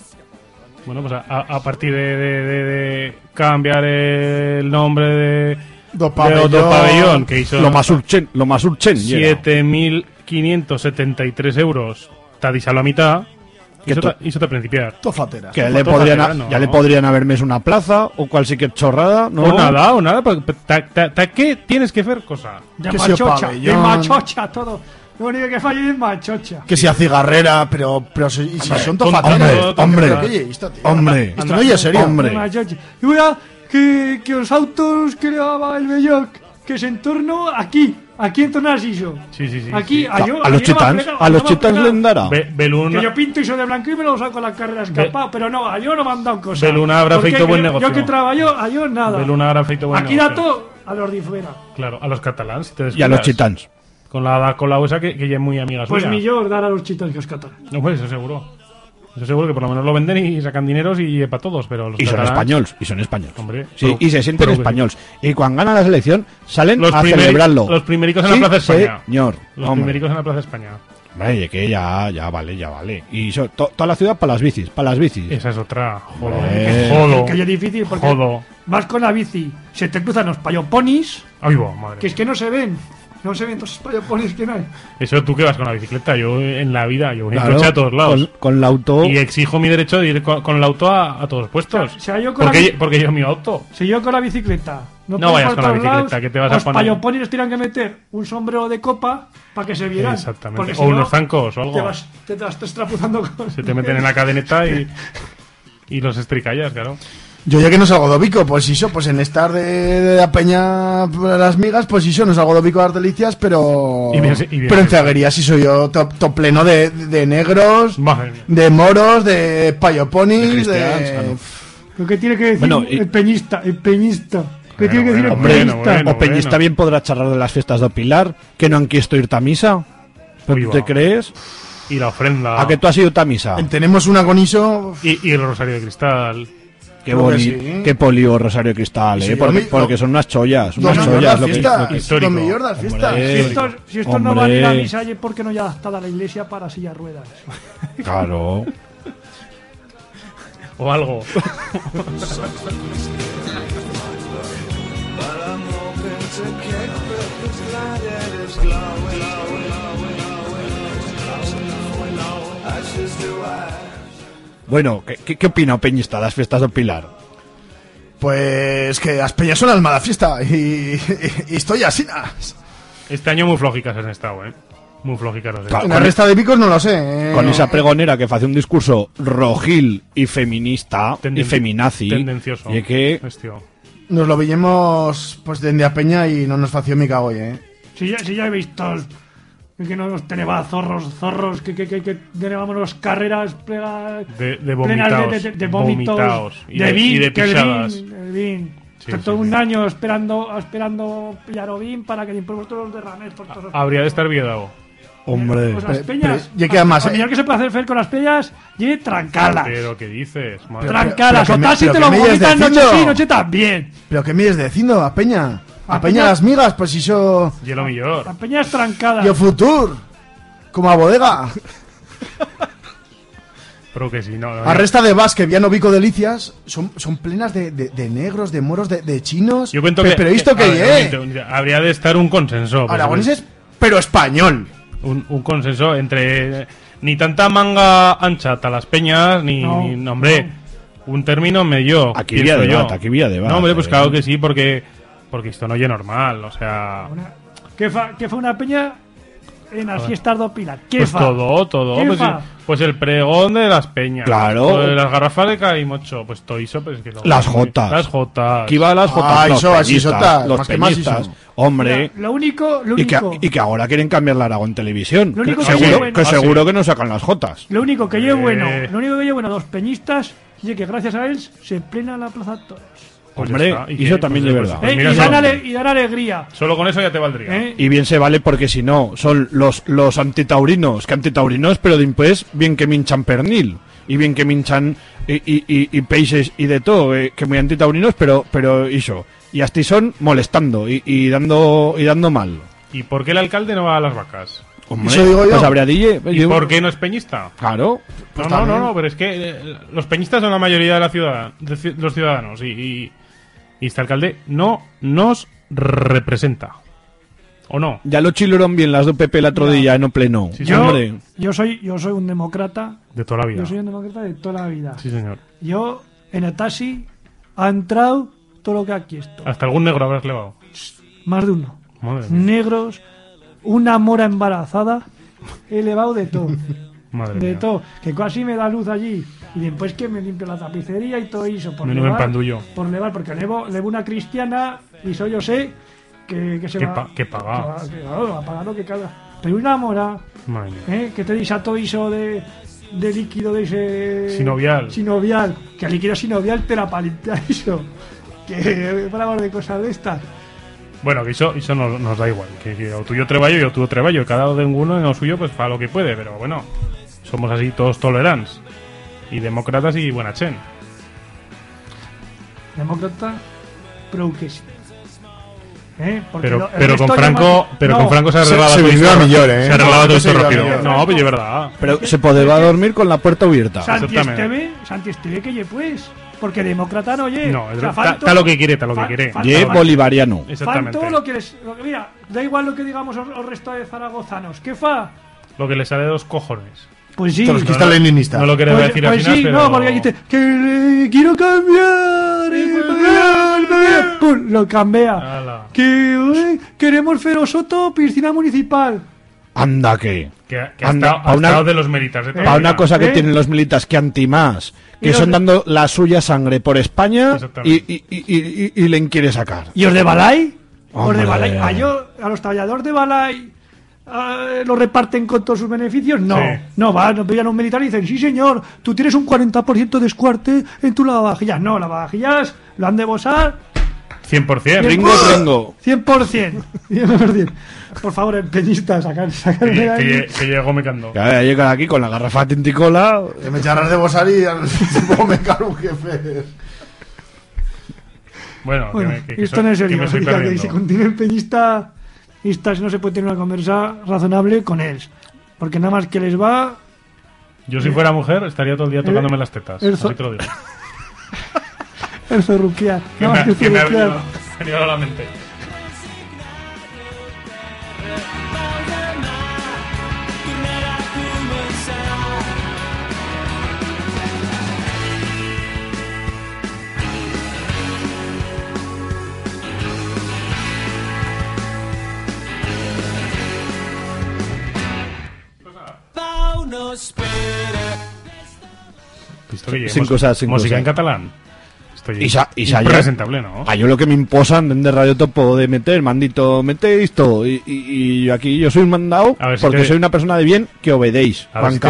Speaker 4: Bueno, pues a, a- a partir de, de- de- de cambiar el nombre de,
Speaker 3: Do
Speaker 4: de Otto
Speaker 3: pabellón.
Speaker 4: Pabellón, que hizo
Speaker 2: Lo más urgente, lo más urgente. llega.
Speaker 4: 7.000 573 euros, te deixat la mitad,
Speaker 2: Que
Speaker 4: y eso
Speaker 2: to-
Speaker 4: te, y eso te principiar.
Speaker 3: Tofateras.
Speaker 2: Que le podrían, a-
Speaker 4: no.
Speaker 2: ya le podrían haber mes una plaza o cualquier chorrada, ¿no?
Speaker 4: O nada, o nada, ta- ta- ta- ¿qué tienes que hacer cosa?
Speaker 5: De
Speaker 3: Que
Speaker 5: machocha, de
Speaker 3: pabellón.
Speaker 5: machocha todo. Lo único que falla es machocha.
Speaker 3: Que si a cigarrera, pero, pero si, si son tofateras.
Speaker 2: hombre, hombre,
Speaker 3: Pero, ¿qué oye esto, tío?
Speaker 2: hombre.
Speaker 3: Esto no oye serio.
Speaker 2: Hombre.
Speaker 5: Y mira, que, que los autos que llevaba el Belloc, que se en torno aquí, aquí en torno.
Speaker 4: Sí, sí, sí.
Speaker 5: Aquí,
Speaker 4: sí.
Speaker 5: a yo-
Speaker 2: a los chitans, a los chitans
Speaker 5: pegado.
Speaker 2: le dará.
Speaker 4: Be- Beluna,
Speaker 5: Que yo pinto y soy de blanco y me lo saco a la carrera escapado, pero no, a yo no me han dado cosas.
Speaker 4: Beluna habrá feito buen
Speaker 5: yo-
Speaker 4: negocio.
Speaker 5: Yo que trabajo, a yo nada.
Speaker 4: Beluna habrá feito buen
Speaker 5: Aquí
Speaker 4: negocio.
Speaker 5: dato a los de fuera.
Speaker 4: Claro, a los catalans, si te
Speaker 2: Y a los chitans.
Speaker 4: Con la, con la USA que, que ya es muy amiga
Speaker 5: Pues
Speaker 4: suya.
Speaker 5: millor dar a los chitans que os catalanes.
Speaker 4: No, pues eso seguro. Eso seguro que por lo menos lo venden y sacan dineros y para todos, pero los
Speaker 2: Y son españoles, y son españoles.
Speaker 4: Hombre,
Speaker 2: Sí,
Speaker 4: pero-
Speaker 2: y se sienten
Speaker 4: pero que sí.
Speaker 2: españoles. Y cuando ganan la selección, salen
Speaker 4: Los
Speaker 2: a
Speaker 4: primeri-
Speaker 2: celebrarlo.
Speaker 4: los primericos en
Speaker 2: Sí,
Speaker 4: la Plaza España.
Speaker 2: Señor,
Speaker 4: Los
Speaker 2: hombre.
Speaker 4: primericos en la Plaza España.
Speaker 2: Hombre, y que ya, ya vale, ya vale. Y eso, to- toda la ciudad para las bicis, para las bicis.
Speaker 4: Esa es otra. Jodo.
Speaker 2: Hombre.
Speaker 4: Jodo.
Speaker 5: Que es difícil porque
Speaker 4: Jodo.
Speaker 5: vas con la bici, se te cruzan los payoponis,
Speaker 4: Ay, va, madre.
Speaker 5: que es que no se ven. No se ven todos esos payoponis que no hay.
Speaker 4: Eso tú que vas con la bicicleta. Yo en la vida, yo voy en
Speaker 2: Claro,
Speaker 4: coche a todos lados.
Speaker 2: Con, con el auto.
Speaker 4: Y exijo mi derecho de ir con, con el auto a, a todos puestos.
Speaker 5: O sea, yo con
Speaker 4: porque,
Speaker 5: la-
Speaker 4: porque yo mi auto.
Speaker 5: Si yo con la bicicleta no,
Speaker 4: No vayas con la bicicleta,
Speaker 5: lados,
Speaker 4: que te vas a
Speaker 5: los
Speaker 4: poner-
Speaker 5: payoponis les tienen que meter un sombrero de copa para que se vieran.
Speaker 4: Exactamente.
Speaker 5: Porque
Speaker 4: O
Speaker 5: si no,
Speaker 4: unos zancos o algo.
Speaker 5: Te vas, te vas estrapuzando con...
Speaker 4: Se te meten en la cadeneta y, y los estricallas, claro.
Speaker 3: Yo ya que no salgo de bico, pues eso, pues en estar de, de la peña las migas, pues eso, no salgo de bico a las delicias, pero...
Speaker 4: Y bien se- y bien
Speaker 3: pero en ceguería sí soy yo to, to pleno de, de negros, de moros, de payoponis,
Speaker 2: De
Speaker 3: de...
Speaker 5: Lo que tiene que decir
Speaker 2: Bueno, y-
Speaker 5: el peñista, el peñista. ¿Qué
Speaker 4: Bueno,
Speaker 5: tiene que decir
Speaker 4: bueno,
Speaker 5: el
Speaker 2: Hombre,
Speaker 5: peñista?
Speaker 4: bueno,
Speaker 2: o Peñista
Speaker 4: bueno.
Speaker 2: bien podrá charlar de las fiestas de Pilar, que no han quisto ir a misa. ¿Pero
Speaker 4: Uy,
Speaker 2: tú te crees?
Speaker 4: Y la ofrenda.
Speaker 2: ¿A que tú has ido a misa?
Speaker 3: Tenemos una con iso...
Speaker 4: Y, y el rosario de cristal.
Speaker 2: Qué
Speaker 3: Creo que
Speaker 2: bonito,
Speaker 3: sí.
Speaker 2: qué polio Rosario Cristal,
Speaker 3: Sí,
Speaker 2: ¿eh? porque, son unas chollas, unas
Speaker 3: de
Speaker 2: chollas.
Speaker 3: las
Speaker 2: Lo que,
Speaker 3: fiestas,
Speaker 2: lo que-
Speaker 4: histórico.
Speaker 3: lo mejor de las fiestas.
Speaker 2: Hombre.
Speaker 5: Si estos, si estos no van a ir a misa, ¿y ¿por qué no ya adaptada la iglesia para silla de ruedas?
Speaker 2: Claro.
Speaker 4: O algo.
Speaker 2: Bueno, ¿qué, qué, qué opina Peñista de las fiestas de Pilar?
Speaker 3: Pues que las peñas son alma de fiesta y, y- y estoy así.
Speaker 4: Este año muy flojicas han estado, ¿eh? Muy flojicas los
Speaker 2: Claro.
Speaker 3: La resta de bicos no lo sé. eh.
Speaker 2: Con esa pregonera que hace un discurso rojil y feminista y feminazi.
Speaker 4: Tendencioso.
Speaker 2: Y que
Speaker 4: Hostia.
Speaker 3: Nos lo villemos pues de a peña y no nos fació mi cago, eh.
Speaker 5: Si ya, si ya he visto que no nos tenemos zorros, zorros, que, que, que, que tenemos carreras plega,
Speaker 4: De, de
Speaker 5: plenas de, de, de vómitos,
Speaker 4: vomitaos. Y
Speaker 5: de,
Speaker 4: de,
Speaker 5: vin,
Speaker 4: y de
Speaker 5: que el
Speaker 4: pisadas.
Speaker 5: vin, el vin.
Speaker 4: Sí,
Speaker 5: Estoy
Speaker 4: sí,
Speaker 5: todo
Speaker 4: sí.
Speaker 5: un año esperando, esperando pillar o vin para que después vosotros los derraméis por todos los
Speaker 4: Habría de estar viedado.
Speaker 2: Hombre.
Speaker 5: Pues las
Speaker 3: Pero-
Speaker 5: peñas,
Speaker 3: pero ya queda más,
Speaker 5: Lo
Speaker 3: ¿eh?
Speaker 5: mejor que se puede hacer Fer con las peñas y trancalas.
Speaker 4: Pero ¿qué dices? Madre.
Speaker 5: Trancalas,
Speaker 3: que
Speaker 5: o tal si te
Speaker 3: que
Speaker 5: lo vomitan noche sí, noche también.
Speaker 3: Pero que me ibas diciendo a peña. A,
Speaker 5: A
Speaker 3: peña
Speaker 5: peña-
Speaker 3: las migas, pues eso.
Speaker 4: Y lo mejor.
Speaker 5: Las peñas trancadas.
Speaker 3: Yo futur. Como a bodega.
Speaker 4: Pero que sí, no. no,
Speaker 3: A resta de vas que viano bico delicias son, son plenas de, de- de negros, de moros, de, de chinos.
Speaker 4: Yo cuento
Speaker 3: Pe-
Speaker 4: que.
Speaker 3: Pero esto
Speaker 4: a
Speaker 3: que
Speaker 4: ver,
Speaker 3: ye.
Speaker 4: un momento, Habría de estar un consenso. pues,
Speaker 3: Aragoneses, pero español.
Speaker 4: un, un consenso entre ni tanta manga ancha a las peñas ni,
Speaker 5: No,
Speaker 4: ni- no, hombre un término medio
Speaker 2: Aquí había
Speaker 4: yo.
Speaker 2: debate, aquí había debate,
Speaker 4: no hombre pues
Speaker 2: eh.
Speaker 4: claro que sí porque porque esto no es normal o sea
Speaker 5: Una- ¿Qué, fa, ¿Qué fue una peña en las fiestas de Pilar? ¿Qué
Speaker 4: pues
Speaker 5: fa?
Speaker 4: todo todo
Speaker 5: ¿Qué
Speaker 4: pues,
Speaker 5: fa?
Speaker 4: pues el pregón de las peñas
Speaker 2: Claro.
Speaker 4: pues las garrafas de Caimocho pues todo eso pues que lo-
Speaker 2: Las jotas.
Speaker 4: las jotas
Speaker 2: Aquí va las jotas,
Speaker 3: Ah,
Speaker 2: los
Speaker 3: eso, así
Speaker 2: los
Speaker 3: que
Speaker 2: peñistas. Hombre.
Speaker 5: Mira, lo único, lo
Speaker 2: Y que, y que ahora quieren cambiar la Aragón Televisión.
Speaker 5: Lo
Speaker 2: Que
Speaker 5: único que
Speaker 2: seguro,
Speaker 5: bueno-
Speaker 2: que,
Speaker 4: Ah,
Speaker 2: seguro
Speaker 4: sí.
Speaker 2: que no sacan las jotas.
Speaker 5: lo único que yo
Speaker 4: Eh.
Speaker 5: bueno, lo único que yo bueno a dos peñistas y que gracias a él se plena la plaza de toros.
Speaker 4: Pues
Speaker 2: Hombre,
Speaker 4: está.
Speaker 2: y
Speaker 4: qué?
Speaker 2: eso también
Speaker 4: Pues,
Speaker 2: es verdad.
Speaker 4: pues
Speaker 5: Eh,
Speaker 4: mira,
Speaker 5: y, dan ale- y dan alegría.
Speaker 4: solo con eso ya te valdría
Speaker 5: ¿eh?
Speaker 2: Y bien se vale porque si no, son los, los antitaurinos, que antitaurinos, pero después bien que minchan pernil. Y bien que minchan y, y, y, y peixes y de todo, eh, que muy antitaurinos, pero pero eso. Y hasta son molestando y, y dando y dando mal.
Speaker 4: ¿y por qué el alcalde no va a las vacas?
Speaker 2: Hombre,
Speaker 3: Eso digo yo.
Speaker 2: Pues habría dille.
Speaker 4: ¿y
Speaker 2: yo-
Speaker 4: por qué no es peñista?
Speaker 2: Claro.
Speaker 3: Pues
Speaker 4: no, no, no, no, pero es que eh, los peñistas son la mayoría de la ciudad, de ci- los ciudadanos y, y, este alcalde no nos representa. ¿O no?
Speaker 2: Ya lo chilaron bien las dos PP el otro día en pleno.
Speaker 4: Sí,
Speaker 5: Yo, yo soy yo soy un demócrata.
Speaker 4: De toda la vida.
Speaker 5: Yo soy un demócrata de toda la vida.
Speaker 4: Sí, señor.
Speaker 5: Yo en el taxi ha entrado todo lo que aquí estoy.
Speaker 4: Hasta algún negro habrás levado.
Speaker 5: Más de uno.
Speaker 4: Madre mía.
Speaker 5: Negros, una mora embarazada, he elevado de todo.
Speaker 4: Madre
Speaker 5: de
Speaker 4: mía.
Speaker 5: todo. Que casi me da luz allí. Y después que me limpio la tapicería y todo eso. Por
Speaker 4: Menudo
Speaker 5: levar. Por levar, porque levo, levo una cristiana y soy yo sé que, que se
Speaker 4: Que
Speaker 5: va,
Speaker 4: pa- que paga.
Speaker 5: que va- que, claro, va a pagar lo que cada. Pero una mora. ¿eh? que te dice todo eso de, de líquido de ese.
Speaker 4: Sinovial.
Speaker 5: Sinovial. Que el líquido sinovial te la limpiar eso. Que para hablar de cosas de estas.
Speaker 4: Bueno, que eso, eso nos, nos da igual. Que, que o tuyo treballo y o tuyo treballo. Cada de uno en lo suyo, pues para lo que puede. Pero bueno, somos así todos tolerantes. Y demócratas y buena chen.
Speaker 5: Demócrata, prou que sí. ¿Eh?
Speaker 4: Pero,
Speaker 5: lo-
Speaker 4: pero con Franco, pero
Speaker 5: No,
Speaker 4: con Franco se
Speaker 3: Se-
Speaker 4: arreglaba
Speaker 3: se
Speaker 4: todo
Speaker 3: vivió
Speaker 4: esto
Speaker 3: millón, ¿eh?
Speaker 4: Se arreglaba
Speaker 3: No,
Speaker 4: todo
Speaker 3: se
Speaker 4: esto rápido. No, pues es verdad.
Speaker 2: pero se podía dormir con la puerta abierta.
Speaker 5: Santi. Esteve, Santi Esteve que ye pues, porque demócrata no ye.
Speaker 4: No, Está lo que quiere, está lo que quiere.
Speaker 5: fan-
Speaker 2: bolivariano.
Speaker 4: Exactamente.
Speaker 5: todo lo que les, lo que- mira, da igual lo que digamos el, el resto de zaragozanos. ¿Qué fa?
Speaker 4: Lo que le sale de los cojones.
Speaker 5: Pues sí.
Speaker 3: Trotskista leninista.
Speaker 4: No lo quería
Speaker 5: Pues,
Speaker 4: decir al
Speaker 5: pues
Speaker 4: final,
Speaker 5: sí,
Speaker 4: pero...
Speaker 5: no, porque dice que eh, quiero cambiar, eh, cambiar, cambiar. Pum, lo cambia.
Speaker 4: Ala.
Speaker 5: Que eh, queremos Ferosoto, piscina municipal.
Speaker 2: Anda que.
Speaker 4: Que, que ha
Speaker 2: Anda,
Speaker 4: estado,
Speaker 2: pa'
Speaker 4: ha
Speaker 2: una-
Speaker 4: estado de los militas de toda
Speaker 2: Para una cosa que
Speaker 5: ¿Eh?
Speaker 2: tienen los militares que anti-más, que son
Speaker 5: de-
Speaker 2: dando la suya sangre por España y,
Speaker 4: Exactamente.
Speaker 2: y, y, y, y le quiere sacar.
Speaker 5: ¿Y os de Balay? Os de. Balay. A, yo, a los trabajadores de Balay ah, lo reparten con todos sus beneficios. No,
Speaker 4: Sí.
Speaker 5: no va, no pillan a un militar y dicen, sí señor, tú tienes un 40% de escuarte en tu lavavajillas. No, lavavajillas lo han de bosar
Speaker 4: 100%.
Speaker 2: Ringo, ringo.
Speaker 5: 100%. 100%. Por favor, empeñistas, sacar,
Speaker 4: Que,
Speaker 5: sacarme de
Speaker 4: que,
Speaker 5: ahí.
Speaker 4: lle- que llegó me cando.
Speaker 2: Que ahora llegan aquí con la garrafa tinticola.
Speaker 3: Que me echarás de bosar y me un jefe.
Speaker 4: Bueno, que
Speaker 5: Bueno,
Speaker 4: me- que, que
Speaker 5: esto no es
Speaker 4: que
Speaker 5: serio.
Speaker 4: me estoy
Speaker 5: Rica, que si continúa empeñista, estas no se puede tener una conversa razonable con él. Porque nada más que les va
Speaker 4: Yo si fuera mujer estaría todo el día tocándome las tetas.
Speaker 5: el
Speaker 4: Así te lo digo.
Speaker 5: el zorruquear.
Speaker 4: Que
Speaker 5: Nada más que
Speaker 4: me ha venido a la mente. Lleguemos-
Speaker 2: cosas, sin
Speaker 4: música
Speaker 2: cosas.
Speaker 4: en catalán. Estoy
Speaker 2: Y sa- y sa-
Speaker 4: impresentable, ¿no?
Speaker 2: A yo lo que me imposan de Radio Topo de meter, mandito, mete esto. Y, y, y aquí yo soy un mandado
Speaker 4: A ver si
Speaker 2: porque
Speaker 4: te-
Speaker 2: soy una persona de bien que obedéis.
Speaker 4: A ver si te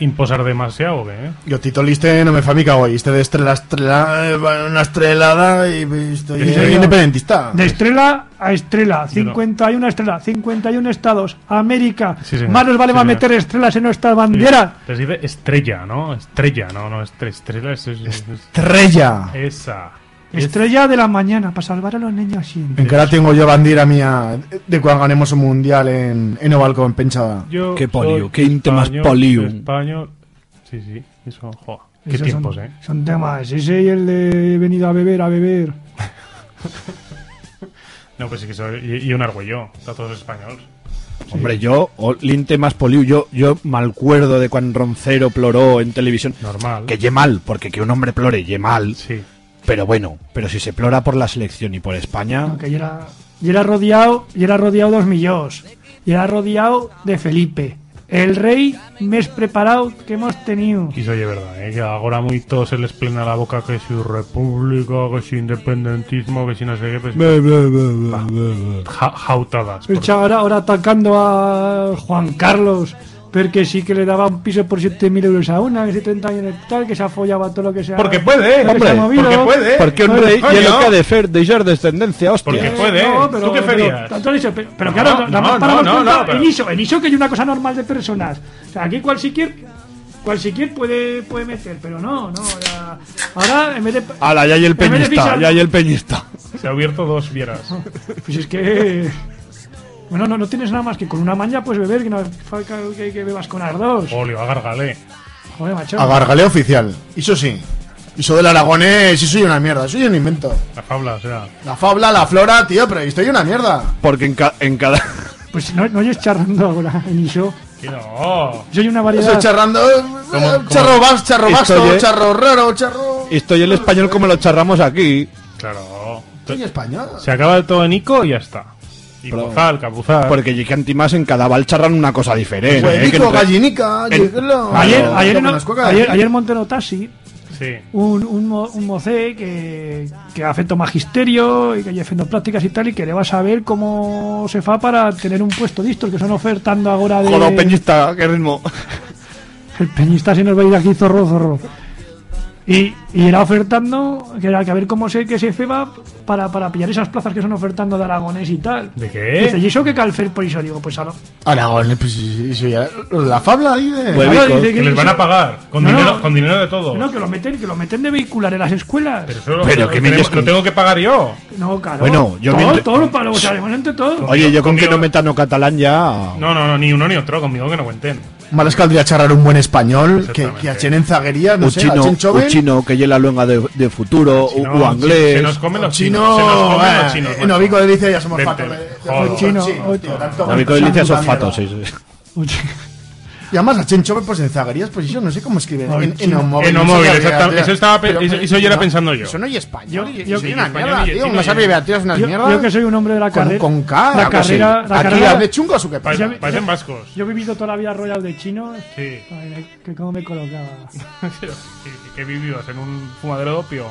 Speaker 4: imposar demasiado ¿eh?
Speaker 3: Yo Tito Liste no me fa mica hoy. Este de estrella, estrella, eh, una estrelada y estoy independentista.
Speaker 5: De estrella a estrella,
Speaker 4: Yo no.
Speaker 5: 51 estrellas, 51 estados, América.
Speaker 4: Sí.
Speaker 5: Más nos vale
Speaker 4: Sí,
Speaker 5: más
Speaker 4: señor.
Speaker 5: meter estrellas en nuestra bandera.
Speaker 4: Les dice estrella, ¿no? Estrella, no, no, estre- estrella es... es- es-
Speaker 3: Estrella.
Speaker 4: esa.
Speaker 5: Estrella de la mañana, para salvar a los niños siempre.
Speaker 3: En cara tengo yo bandera mía de cuando ganemos un mundial en, en Ovalco, en Penchada.
Speaker 4: Yo
Speaker 2: Qué poliu,
Speaker 4: soy
Speaker 2: qué inte más
Speaker 4: español. Sí, sí, eso, joa. Qué
Speaker 5: Esos
Speaker 4: tiempos,
Speaker 5: son,
Speaker 4: ¿eh?
Speaker 5: Son temas. Ese y el de he venido a beber, a beber.
Speaker 4: No, pues sí que soy... Y, y un argüello, está todos españoles.
Speaker 2: Hombre, yo, o linte más poliu, yo, yo malcuerdo de cuando Roncero ploró en televisión.
Speaker 4: Normal.
Speaker 2: Que ye mal, porque que un hombre plore ye mal.
Speaker 4: Sí.
Speaker 2: Pero bueno, pero si se plora por la selección y por España,
Speaker 5: Aunque yo era, yo era rodeado, yo era rodeado dos millones. Y era rodeado de Felipe. El rey mes preparado que hemos tenido.
Speaker 4: Y eso oye verdad, ¿eh? Que ahora muy todo se les plena la boca que si república, que si independentismo, que si no sé qué, pues... Ja- jautadas.
Speaker 5: El chaval ahora atacando a Juan Carlos. Porque sí que le daba un piso por 7.000 euros a una, que si 30 años tal, que se ha follado todo lo que sea.
Speaker 4: Porque puede,
Speaker 5: que se
Speaker 2: hombre,
Speaker 5: movido.
Speaker 4: porque puede.
Speaker 2: porque un rey y lo que de dejar descendencia, hostia.
Speaker 4: Porque puede.
Speaker 5: no, pero-
Speaker 4: ¿Tú qué
Speaker 5: pero-
Speaker 4: ferías?
Speaker 5: pero, pero
Speaker 4: No,
Speaker 5: claro, nada más
Speaker 4: no,
Speaker 5: para
Speaker 4: no, no, no, pero-
Speaker 5: en eso, en eso que hay una cosa normal de personas. O sea, aquí cualquier, cualquier puede, puede meter, pero no, no. ya- ahora, en vez de.
Speaker 2: Ala, ya hay el peñista,
Speaker 5: pisar-
Speaker 2: ya hay el peñista.
Speaker 4: Se ha abierto dos vieras.
Speaker 5: Pues es que. Bueno, no, no tienes nada más que con una maña puedes beber, que no falta que, que bebas con las dos.
Speaker 4: Olio, agárgale.
Speaker 5: Joder, macho.
Speaker 3: A gargaleo oficial. Eso sí. Eso del aragonés, eso es una mierda, eso es un invento.
Speaker 4: La fabla, o sea.
Speaker 3: La fabla, la flora, tío, pero esto es una mierda.
Speaker 2: Porque en, ca- en cada...
Speaker 5: Pues no, no oyes charrando ahora en iso.
Speaker 4: Que no.
Speaker 5: Soy una
Speaker 3: Eso
Speaker 5: variedad.
Speaker 3: es charrando,
Speaker 4: ¿Cómo-
Speaker 3: eh,
Speaker 4: cómo?
Speaker 3: charro vas, charro charro raro, charro...
Speaker 2: Estoy el español como lo charramos aquí.
Speaker 4: Claro.
Speaker 3: Soy español.
Speaker 4: Se acaba el todo en Ico y ya está. Y
Speaker 2: Pero-
Speaker 4: Bozal, Capuzal.
Speaker 2: Porque llegué antimás en cada val charran una cosa diferente. ¿eh? Que entre-
Speaker 3: gallinica,
Speaker 2: en-.
Speaker 5: Ayer, ayer,
Speaker 3: que
Speaker 5: ayer, ayer el taxi
Speaker 4: Sí.
Speaker 5: un, un, mo- un mocé que, que ha feito magisterio y que ha feito prácticas y tal y que le va a saber cómo se fa para tener un puesto distos que son ofertando ahora de...
Speaker 2: Joder, peñista, qué ritmo.
Speaker 5: El peñista se nos va a ir aquí zorro, zorro. Y, y era ofertando, que era que a ver cómo se que se feba para, para pillar esas plazas que son ofertando de Aragonés y tal.
Speaker 4: ¿De
Speaker 5: Dice,
Speaker 4: qué?
Speaker 5: ¿y eso qué calfer por eso? Digo, pues a lo-
Speaker 3: Aragón, pues ya- la fabla ahí de...
Speaker 5: Claro, dice
Speaker 4: Que les van a pagar. Con,
Speaker 5: No,
Speaker 4: dinero, con dinero de todo.
Speaker 5: No, que lo meten, que lo meten de vehicular en las escuelas.
Speaker 4: Pero, eso lo-
Speaker 2: Pero
Speaker 4: lo,
Speaker 2: que me
Speaker 4: tenemos-
Speaker 2: dices
Speaker 4: lo
Speaker 2: que-
Speaker 4: tengo que pagar yo.
Speaker 5: No, claro.
Speaker 2: Bueno, yo
Speaker 5: todo,
Speaker 2: mientras-
Speaker 5: todo lo sabemos entre todos.
Speaker 2: Oye, yo con que
Speaker 4: Conmigo-
Speaker 2: no metan no catalán ya...
Speaker 4: No, no, no, ni uno ni otro. Conmigo que no cuenten.
Speaker 3: Mal es caldría charrar un buen español, que, que en zaguería, no
Speaker 2: un
Speaker 3: sé,
Speaker 2: chino,
Speaker 3: chen choven,
Speaker 2: un chino que lleve la luenga de, de futuro, o, inglés.
Speaker 4: Se nos comen los
Speaker 3: chino,
Speaker 4: chinos. Se nos comen
Speaker 3: eh,
Speaker 4: los chinos.
Speaker 3: en
Speaker 4: macho.
Speaker 3: Ovico de Delicia ya somos fatos de,
Speaker 5: Chino,
Speaker 3: tío, tanto-
Speaker 2: son fatos,
Speaker 3: mierda.
Speaker 2: sí, sí.
Speaker 3: Y además a chen choven, pues en zaguerías, pues yo no sé cómo escriben. En, en
Speaker 5: chino.
Speaker 3: Omóvil,
Speaker 4: En
Speaker 3: no sé
Speaker 4: Omóvil,
Speaker 3: qué
Speaker 4: exacta-
Speaker 3: había,
Speaker 4: eso estaba pe-
Speaker 3: pero-
Speaker 4: eso- eso ya era pensando yo.
Speaker 3: Eso no es español,
Speaker 5: Yo- yo-
Speaker 3: soy una mierda, tío,
Speaker 4: ni-
Speaker 3: sabe Beatriz, unas
Speaker 5: yo,
Speaker 3: mierdas.
Speaker 5: yo que soy un hombre de la
Speaker 3: con,
Speaker 5: carrera.
Speaker 3: con K,
Speaker 5: la
Speaker 3: pues
Speaker 5: carrera, la
Speaker 3: Aquí
Speaker 5: carrera-
Speaker 3: de chungos o qué pasa.
Speaker 4: Parecen, vascos.
Speaker 5: Yo he vivido toda la vida rodeado de chinos.
Speaker 4: Sí.
Speaker 5: Que cómo me colocaba.
Speaker 4: que, vivías en un fumadero de opio.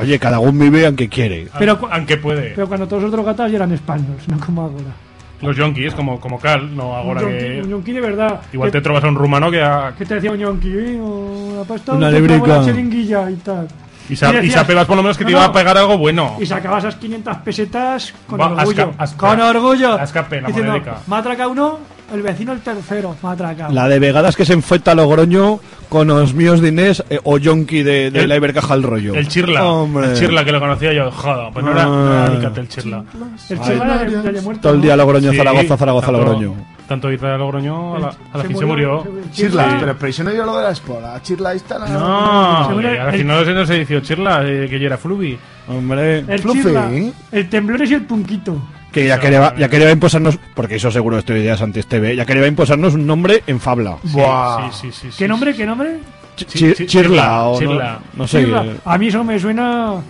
Speaker 2: Oye, cada uno vive aunque quiere.
Speaker 5: Pero
Speaker 4: Aunque puede.
Speaker 5: Pero cuando todos los drogatas ya eran españoles, no como ahora.
Speaker 4: Los yonkis, como, como Cal, no ahora
Speaker 5: un, yonki,
Speaker 4: que.
Speaker 5: un yonki de verdad.
Speaker 4: Igual
Speaker 5: que,
Speaker 4: te trovas a un rumano que ha.
Speaker 5: que te decía un yonki, ¿eh? O la pasta,
Speaker 2: Una
Speaker 5: te
Speaker 2: librica.
Speaker 5: la chiringuilla y tal.
Speaker 4: Y, sa-
Speaker 5: Y
Speaker 4: y
Speaker 5: decías-
Speaker 4: sapebas por lo menos que te
Speaker 5: No,
Speaker 4: iba
Speaker 5: no.
Speaker 4: a pegar algo bueno.
Speaker 5: Y sacabas esas 500 pesetas con
Speaker 4: Va,
Speaker 5: orgullo.
Speaker 4: asca- asca-
Speaker 5: con orgullo.
Speaker 4: ascape, la
Speaker 5: Diciendo, me ha atracado uno, el vecino el tercero. Me ha atracado.
Speaker 2: La de vegadas que se enfrenta a Logroño con los míos dinés eh, o yonki de, de
Speaker 4: El-
Speaker 2: la Ibercaja al rollo.
Speaker 4: El Chirla.
Speaker 2: Hombre.
Speaker 4: El Chirla que lo conocía yo. Joda, pues no era, no era Alicante el Chirla.
Speaker 5: El ya le- ya le muerto.
Speaker 2: Todo el día
Speaker 5: ¿no?
Speaker 2: Logroño,
Speaker 4: Sí,
Speaker 2: Zaragoza, Zaragoza,
Speaker 4: tanto-
Speaker 2: Logroño.
Speaker 4: Tanto Isla de Logroño a la, a la
Speaker 5: Se
Speaker 4: fin se murió.
Speaker 3: Chirla,
Speaker 5: Sí.
Speaker 3: pero, pero si no yo lo de la espora, Chirla ahí está la...
Speaker 4: No,
Speaker 5: Se murió
Speaker 4: que al
Speaker 5: el-
Speaker 4: final se nos dicho Chirla, eh, que yo era Fluvi.
Speaker 2: Hombre,
Speaker 5: El
Speaker 3: Fluffy.
Speaker 5: chirla, el temblores y el punquito.
Speaker 2: Que ya quería, ya quería imposarnos, porque eso seguro estoy ideas antes TV, ya quería imposarnos un nombre en Fabla.
Speaker 3: Buah.
Speaker 4: Sí, sí, sí. sí,
Speaker 5: ¿Qué
Speaker 4: sí.
Speaker 5: nombre? ¿Qué nombre?
Speaker 4: Sí,
Speaker 2: chi-
Speaker 4: sí,
Speaker 2: Chirla, o no-
Speaker 4: Chirla.
Speaker 2: No, sé.
Speaker 5: Chirla. A mí eso me suena
Speaker 4: A,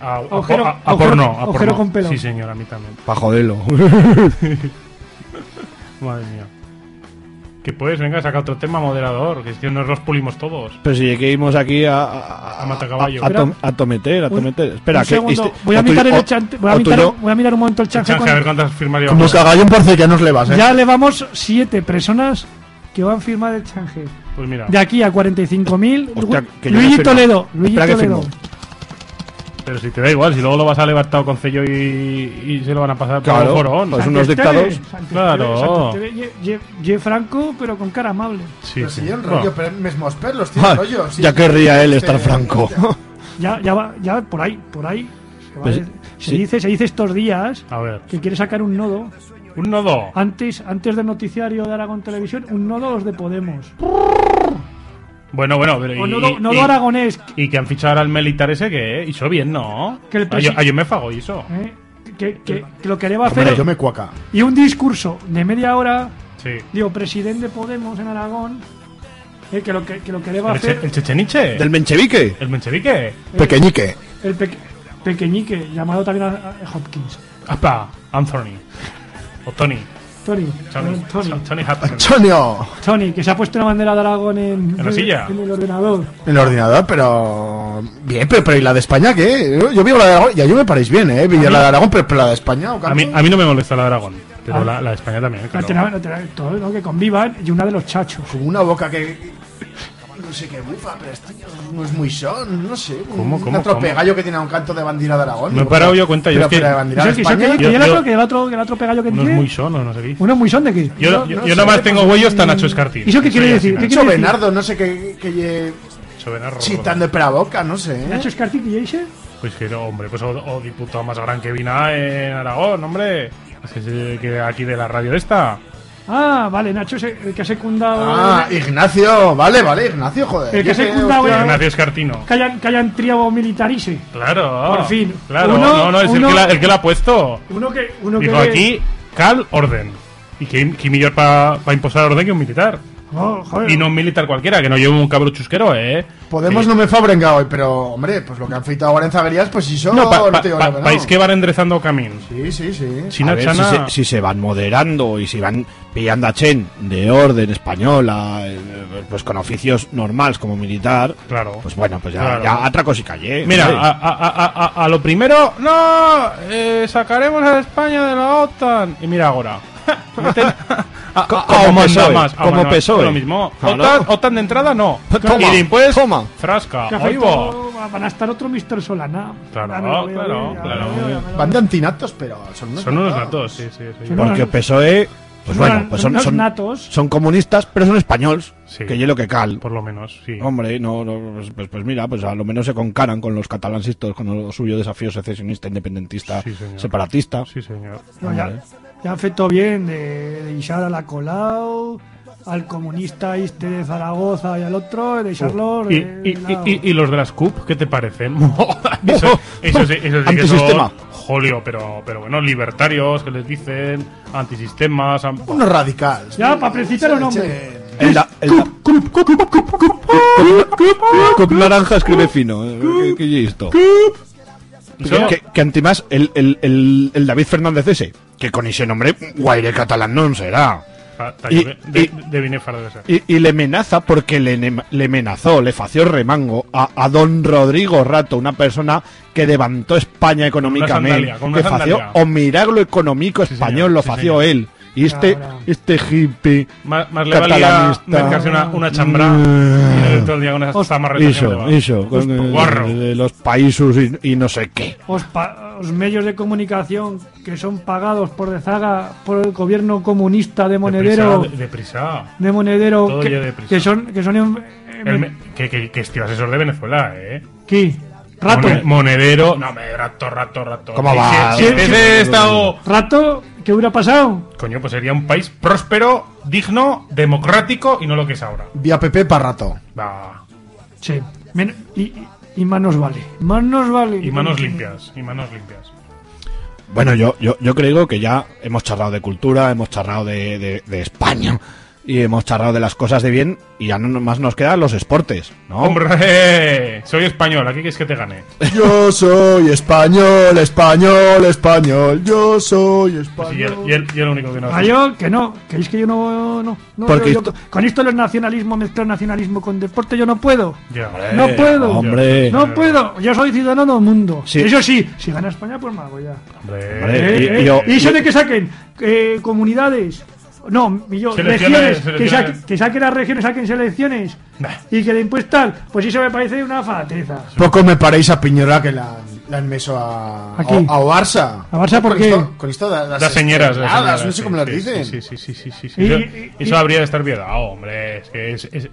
Speaker 4: a-
Speaker 5: Agujero-
Speaker 4: a- a porno. A
Speaker 5: agujero
Speaker 4: porno.
Speaker 5: con pelo.
Speaker 4: Sí, señor, a mí también.
Speaker 2: Pa' joderlo.
Speaker 4: Madre mía. Que puedes, venga, saca otro tema, moderador, que es que nos los pulimos todos.
Speaker 2: Pero si que íbamos aquí a, a,
Speaker 4: A matacaballo.
Speaker 2: a, a tom- a tometer, a
Speaker 5: Un-
Speaker 2: tometer. Espera,
Speaker 5: un
Speaker 2: que este-
Speaker 5: voy, a mirar el chante- voy, a
Speaker 2: o
Speaker 5: mirar,
Speaker 2: tuyo-
Speaker 5: voy a mirar un momento el chance.
Speaker 4: A ver cuántas firmas
Speaker 3: Como
Speaker 4: llevamos.
Speaker 3: cagallón porcellanos le vas, eh.
Speaker 5: Ya levamos siete personas que van a firmar el chanje.
Speaker 4: Pues mira,
Speaker 5: De aquí a 45.000.
Speaker 2: Hostia, que yo
Speaker 5: Luigi
Speaker 2: no firmo.
Speaker 5: Toledo.
Speaker 2: Que
Speaker 5: Toledo.
Speaker 4: Pero si te da igual, si luego lo vas a levantar con sello y, y se lo van a pasar por
Speaker 2: Claro,
Speaker 4: el forón.
Speaker 2: pues unos dictados.
Speaker 4: Claro.
Speaker 5: Ye- Franco, pero con cara amable.
Speaker 4: Sí,
Speaker 3: Pero
Speaker 4: sí.
Speaker 3: si el rollo, pero mismos perlos, tiene
Speaker 2: Ah,
Speaker 3: rollo. sí.
Speaker 2: ya querría él
Speaker 3: Este,
Speaker 2: estar franco.
Speaker 5: Ya, ya va, ya por ahí, por ahí. Se,
Speaker 2: Pues,
Speaker 5: de- se
Speaker 2: sí.
Speaker 5: dice, se dice estos días
Speaker 4: A ver,
Speaker 5: que quiere sacar un nodo
Speaker 4: un nodo.
Speaker 5: antes, antes del noticiario de Aragón Televisión, un nodo los de Podemos.
Speaker 4: Bueno, bueno, pero.
Speaker 5: O
Speaker 4: y-
Speaker 5: nodo, nodo
Speaker 4: y-
Speaker 5: aragonés,
Speaker 4: Y que han fichado ahora al militar ese que hizo bien, ¿no?
Speaker 5: Que el
Speaker 4: Ah, yo,
Speaker 5: presi-
Speaker 4: ah, yo me fago hizo.
Speaker 5: ¿eh? que, que- que lo que le va a
Speaker 3: Hombre,
Speaker 5: hacer
Speaker 3: yo me cuaca.
Speaker 5: y un discurso de media hora,
Speaker 4: Sí.
Speaker 5: digo, presidente de Podemos en Aragón, eh, que, lo que, que lo que le va a
Speaker 4: ¿El, che-
Speaker 5: hacer
Speaker 4: el checheniche?
Speaker 2: ¿Del Menchevique?
Speaker 4: ¿El menchevique?
Speaker 3: Pequeñique.
Speaker 5: el peque- pequeñique, llamado también a, a Hopkins.
Speaker 4: Apa, Anthony. O Tony.
Speaker 5: Tony,
Speaker 4: Tony.
Speaker 5: Tony,
Speaker 4: Tony.
Speaker 3: Antonio.
Speaker 5: Tony, que se ha puesto una bandera de Aragón en,
Speaker 4: ¿En la silla?
Speaker 5: en el ordenador.
Speaker 3: En el ordenador, pero. Bien, pero, pero ¿y la de España qué? Yo, vivo la de Aragón, ya yo me paréis bien, ¿eh? Vi la de Aragón, pero, pero la de España, ¿o
Speaker 4: A mí, a mí no me molesta la de Aragón, pero
Speaker 5: Ah.
Speaker 4: la, la de España también,
Speaker 5: La
Speaker 4: claro.
Speaker 5: tena- la tena- todo, ¿no? Que convivan y una de los chachos.
Speaker 3: Como una boca que. No sé qué bufa, pero este año no es muy son, no sé.
Speaker 4: ¿Cómo,
Speaker 3: un
Speaker 4: cómo,
Speaker 3: atropegallo que tiene un canto de bandera de Aragón.
Speaker 4: Me he parado yo cuenta, yo es que-
Speaker 3: de de
Speaker 5: que- eso
Speaker 3: España.
Speaker 5: que-
Speaker 4: Yo-
Speaker 5: el otro, que el otro pegallo que
Speaker 4: Uno es
Speaker 5: tiene.
Speaker 4: muy son, o no sé qué.
Speaker 5: Uno muy son de qué.
Speaker 4: Yo,
Speaker 3: No,
Speaker 4: yo,
Speaker 3: no
Speaker 4: yo
Speaker 3: sé,
Speaker 4: nada más tengo huellos tan Nacho Escartín.
Speaker 5: ¿Y eso qué quiere decir? ¿Qué quiere decir?
Speaker 3: Chovenardo, no sé qué.
Speaker 4: Chovenarro.
Speaker 3: Chitando para boca, no sé. ¿eh?
Speaker 5: Nacho Escartín y ese.
Speaker 4: Pues que no, hombre, pues o, o diputado más gran que vina en Aragón, hombre. Es que, que aquí de la radio esta.
Speaker 5: Ah, vale, Nacho, es el que ha secundado.
Speaker 3: Ah, Ignacio, vale, vale, Ignacio, joder.
Speaker 5: El que
Speaker 3: sé,
Speaker 5: secundado
Speaker 4: Ignacio Escartino.
Speaker 5: que hayan, que hayan triado militarice.
Speaker 4: Claro.
Speaker 5: Por fin.
Speaker 4: Claro,
Speaker 5: Uno-
Speaker 4: no, no, es
Speaker 5: uno-
Speaker 4: el, que la, el que la ha puesto.
Speaker 5: Uno que. Uno
Speaker 4: Dijo
Speaker 5: que
Speaker 4: aquí, cal orden. Y que, que millor para imposar orden que un militar.
Speaker 5: Oh.
Speaker 4: Y no un militar cualquiera, que no lleve un cabro chusquero, eh.
Speaker 3: Podemos no me fa brengar hoy, pero, hombre, pues lo que han feito ahora en Zaguerías, pues si son...
Speaker 4: No, pa, pa,
Speaker 3: te digo
Speaker 4: pa-
Speaker 3: nada,
Speaker 4: país que van enderezando camino.
Speaker 3: Sí, sí, sí.
Speaker 4: China,
Speaker 2: A ver, si, se, si se van moderando y si van pillando a Chen de orden española, eh, pues con oficios normales como militar,
Speaker 4: Claro.
Speaker 2: pues bueno, pues ya,
Speaker 4: Claro.
Speaker 2: ya atraco y calle.
Speaker 4: Mira, a, a- a- a- a lo primero, no, eh, sacaremos a España de la OTAN. Y mira ahora. Meten a- a-
Speaker 2: Co-
Speaker 4: a
Speaker 2: como PSOE,
Speaker 4: más.
Speaker 2: Como PSOE.
Speaker 4: Lo mismo.
Speaker 2: Claro.
Speaker 4: OTAN, OTAN de entrada no.
Speaker 2: Toma,
Speaker 4: y después,
Speaker 2: toma.
Speaker 4: frasca.
Speaker 5: van a estar otro Mr. Solana.
Speaker 4: Claro, claro, claro.
Speaker 3: Van de antinatos, pero son unos
Speaker 4: Son unos
Speaker 3: natos.
Speaker 4: gatos, sí, sí. sí.
Speaker 5: Son
Speaker 2: Porque PSOE, pues
Speaker 5: son
Speaker 2: bueno, pues
Speaker 5: son natos.
Speaker 2: son comunistas, pero son españoles,
Speaker 4: Sí.
Speaker 2: que hielo que cal.
Speaker 4: Por lo menos, sí.
Speaker 2: Hombre, no, no, pues, pues, pues mira, pues a lo menos se concaran con los catalansistas, con el suyo desafío secesionista, independentista,
Speaker 4: Sí, señor.
Speaker 2: separatista.
Speaker 4: Sí, señor.
Speaker 5: No, ya, ya han feito bien de, de a la Colau, al comunista este de Zaragoza y al otro, de Charlos.
Speaker 4: Y, y, y, y- y los de las CUP, ¿qué te parecen? eso, eso sí, eso sí que son
Speaker 2: Antisistema.
Speaker 4: jolio, pero, pero bueno, libertarios, que les dicen, antisistemas. am-
Speaker 3: Unos radicales.
Speaker 5: Ya, para precipitar un hombre.
Speaker 3: Che,
Speaker 2: El, da- el da- con naranja escribe fino. eh, ¿Qué, qué es esto? Que, que antimás el, el, el, el David Fernández ese, que con ese nombre guaire catalán no será.
Speaker 4: Ah,
Speaker 2: Y-
Speaker 4: de,
Speaker 2: y-
Speaker 4: de.
Speaker 2: Y, y le amenaza porque le, le amenazó, le fació remango a, a don Rodrigo Rato, una persona que levantó España económicamente, que fació o milagro económico español, lo fació él. Y este,
Speaker 5: Ahora.
Speaker 2: este hippie
Speaker 4: Más, más le valía
Speaker 2: catalanista.
Speaker 4: mercarse una, una chambra
Speaker 2: Mm.
Speaker 4: y no todo el día con esas zamarretas que me
Speaker 2: con
Speaker 4: guarro.
Speaker 2: los países y, y no sé qué.
Speaker 5: Os, pa- os medios de comunicación que son pagados por Dezaga, por el gobierno comunista de Monedero,
Speaker 4: Deprisa, de- deprisa.
Speaker 5: de Monedero,
Speaker 4: Todo
Speaker 5: que,
Speaker 4: deprisa.
Speaker 5: que son que son en- en-
Speaker 4: El me- que, que, que asesor de Venezuela, eh.
Speaker 5: ¿qué? Rato,
Speaker 4: Mone- monedero. No, me rato, rato, rato.
Speaker 2: ¿Cómo va?
Speaker 4: Si, estado.
Speaker 5: rato, ¿qué hubiera pasado?
Speaker 4: Coño, pues sería un país próspero, digno, democrático y no lo que es ahora.
Speaker 3: Vía PP para rato.
Speaker 4: Va.
Speaker 5: Sí, men- y, y- y manos vale, manos vale.
Speaker 4: Y manos limpias, y manos limpias.
Speaker 2: Bueno, yo, yo, yo creo que ya hemos charlado de cultura, hemos charlado de, de, de España y hemos charlado de las cosas de bien y ya no más nos quedan los esportes, ¿no?
Speaker 4: ¡Hombre! Soy español, aquí quieres que te gane.
Speaker 3: Yo soy español, español, español. Yo soy
Speaker 4: Pues sí, y,
Speaker 3: español.
Speaker 4: el, y el- y el único que no
Speaker 5: Ah, yo, que no, que es que yo no, no, no
Speaker 2: Porque
Speaker 5: yo-
Speaker 2: esto-
Speaker 5: con esto del nacionalismo, mezclar nacionalismo con deporte, yo no puedo.
Speaker 4: Ya.
Speaker 5: No puedo.
Speaker 2: Hombre.
Speaker 5: No puedo, yo soy ciudadano del mundo.
Speaker 2: Sí.
Speaker 5: Eso sí, si gana España, pues me hago ya.
Speaker 4: Hombre.
Speaker 2: Hombre.
Speaker 5: Eh,
Speaker 2: y-
Speaker 5: eh,
Speaker 2: y yo-
Speaker 5: y eso de que saquen eh, comunidades, no, millón, regiones, que, saquen, que saquen las regiones, saquen selecciones
Speaker 4: Bah.
Speaker 5: y que después tal, pues eso me parece una fateza.
Speaker 3: Poco me paréis a Piñola que la, la han meso a,
Speaker 5: Aquí.
Speaker 3: a, a Barça.
Speaker 5: ¿A Barça por
Speaker 3: con
Speaker 5: qué?
Speaker 3: Esto, con esto de las,
Speaker 4: Las señoras, las señoras,
Speaker 3: no sé
Speaker 4: sí,
Speaker 3: cómo las
Speaker 4: sí,
Speaker 3: dicen.
Speaker 4: Sí, sí, sí, sí, sí, sí.
Speaker 5: Y-
Speaker 4: Eso,
Speaker 5: y-
Speaker 4: eso
Speaker 5: y-
Speaker 4: habría de estar viedado, hombre. Es que es, es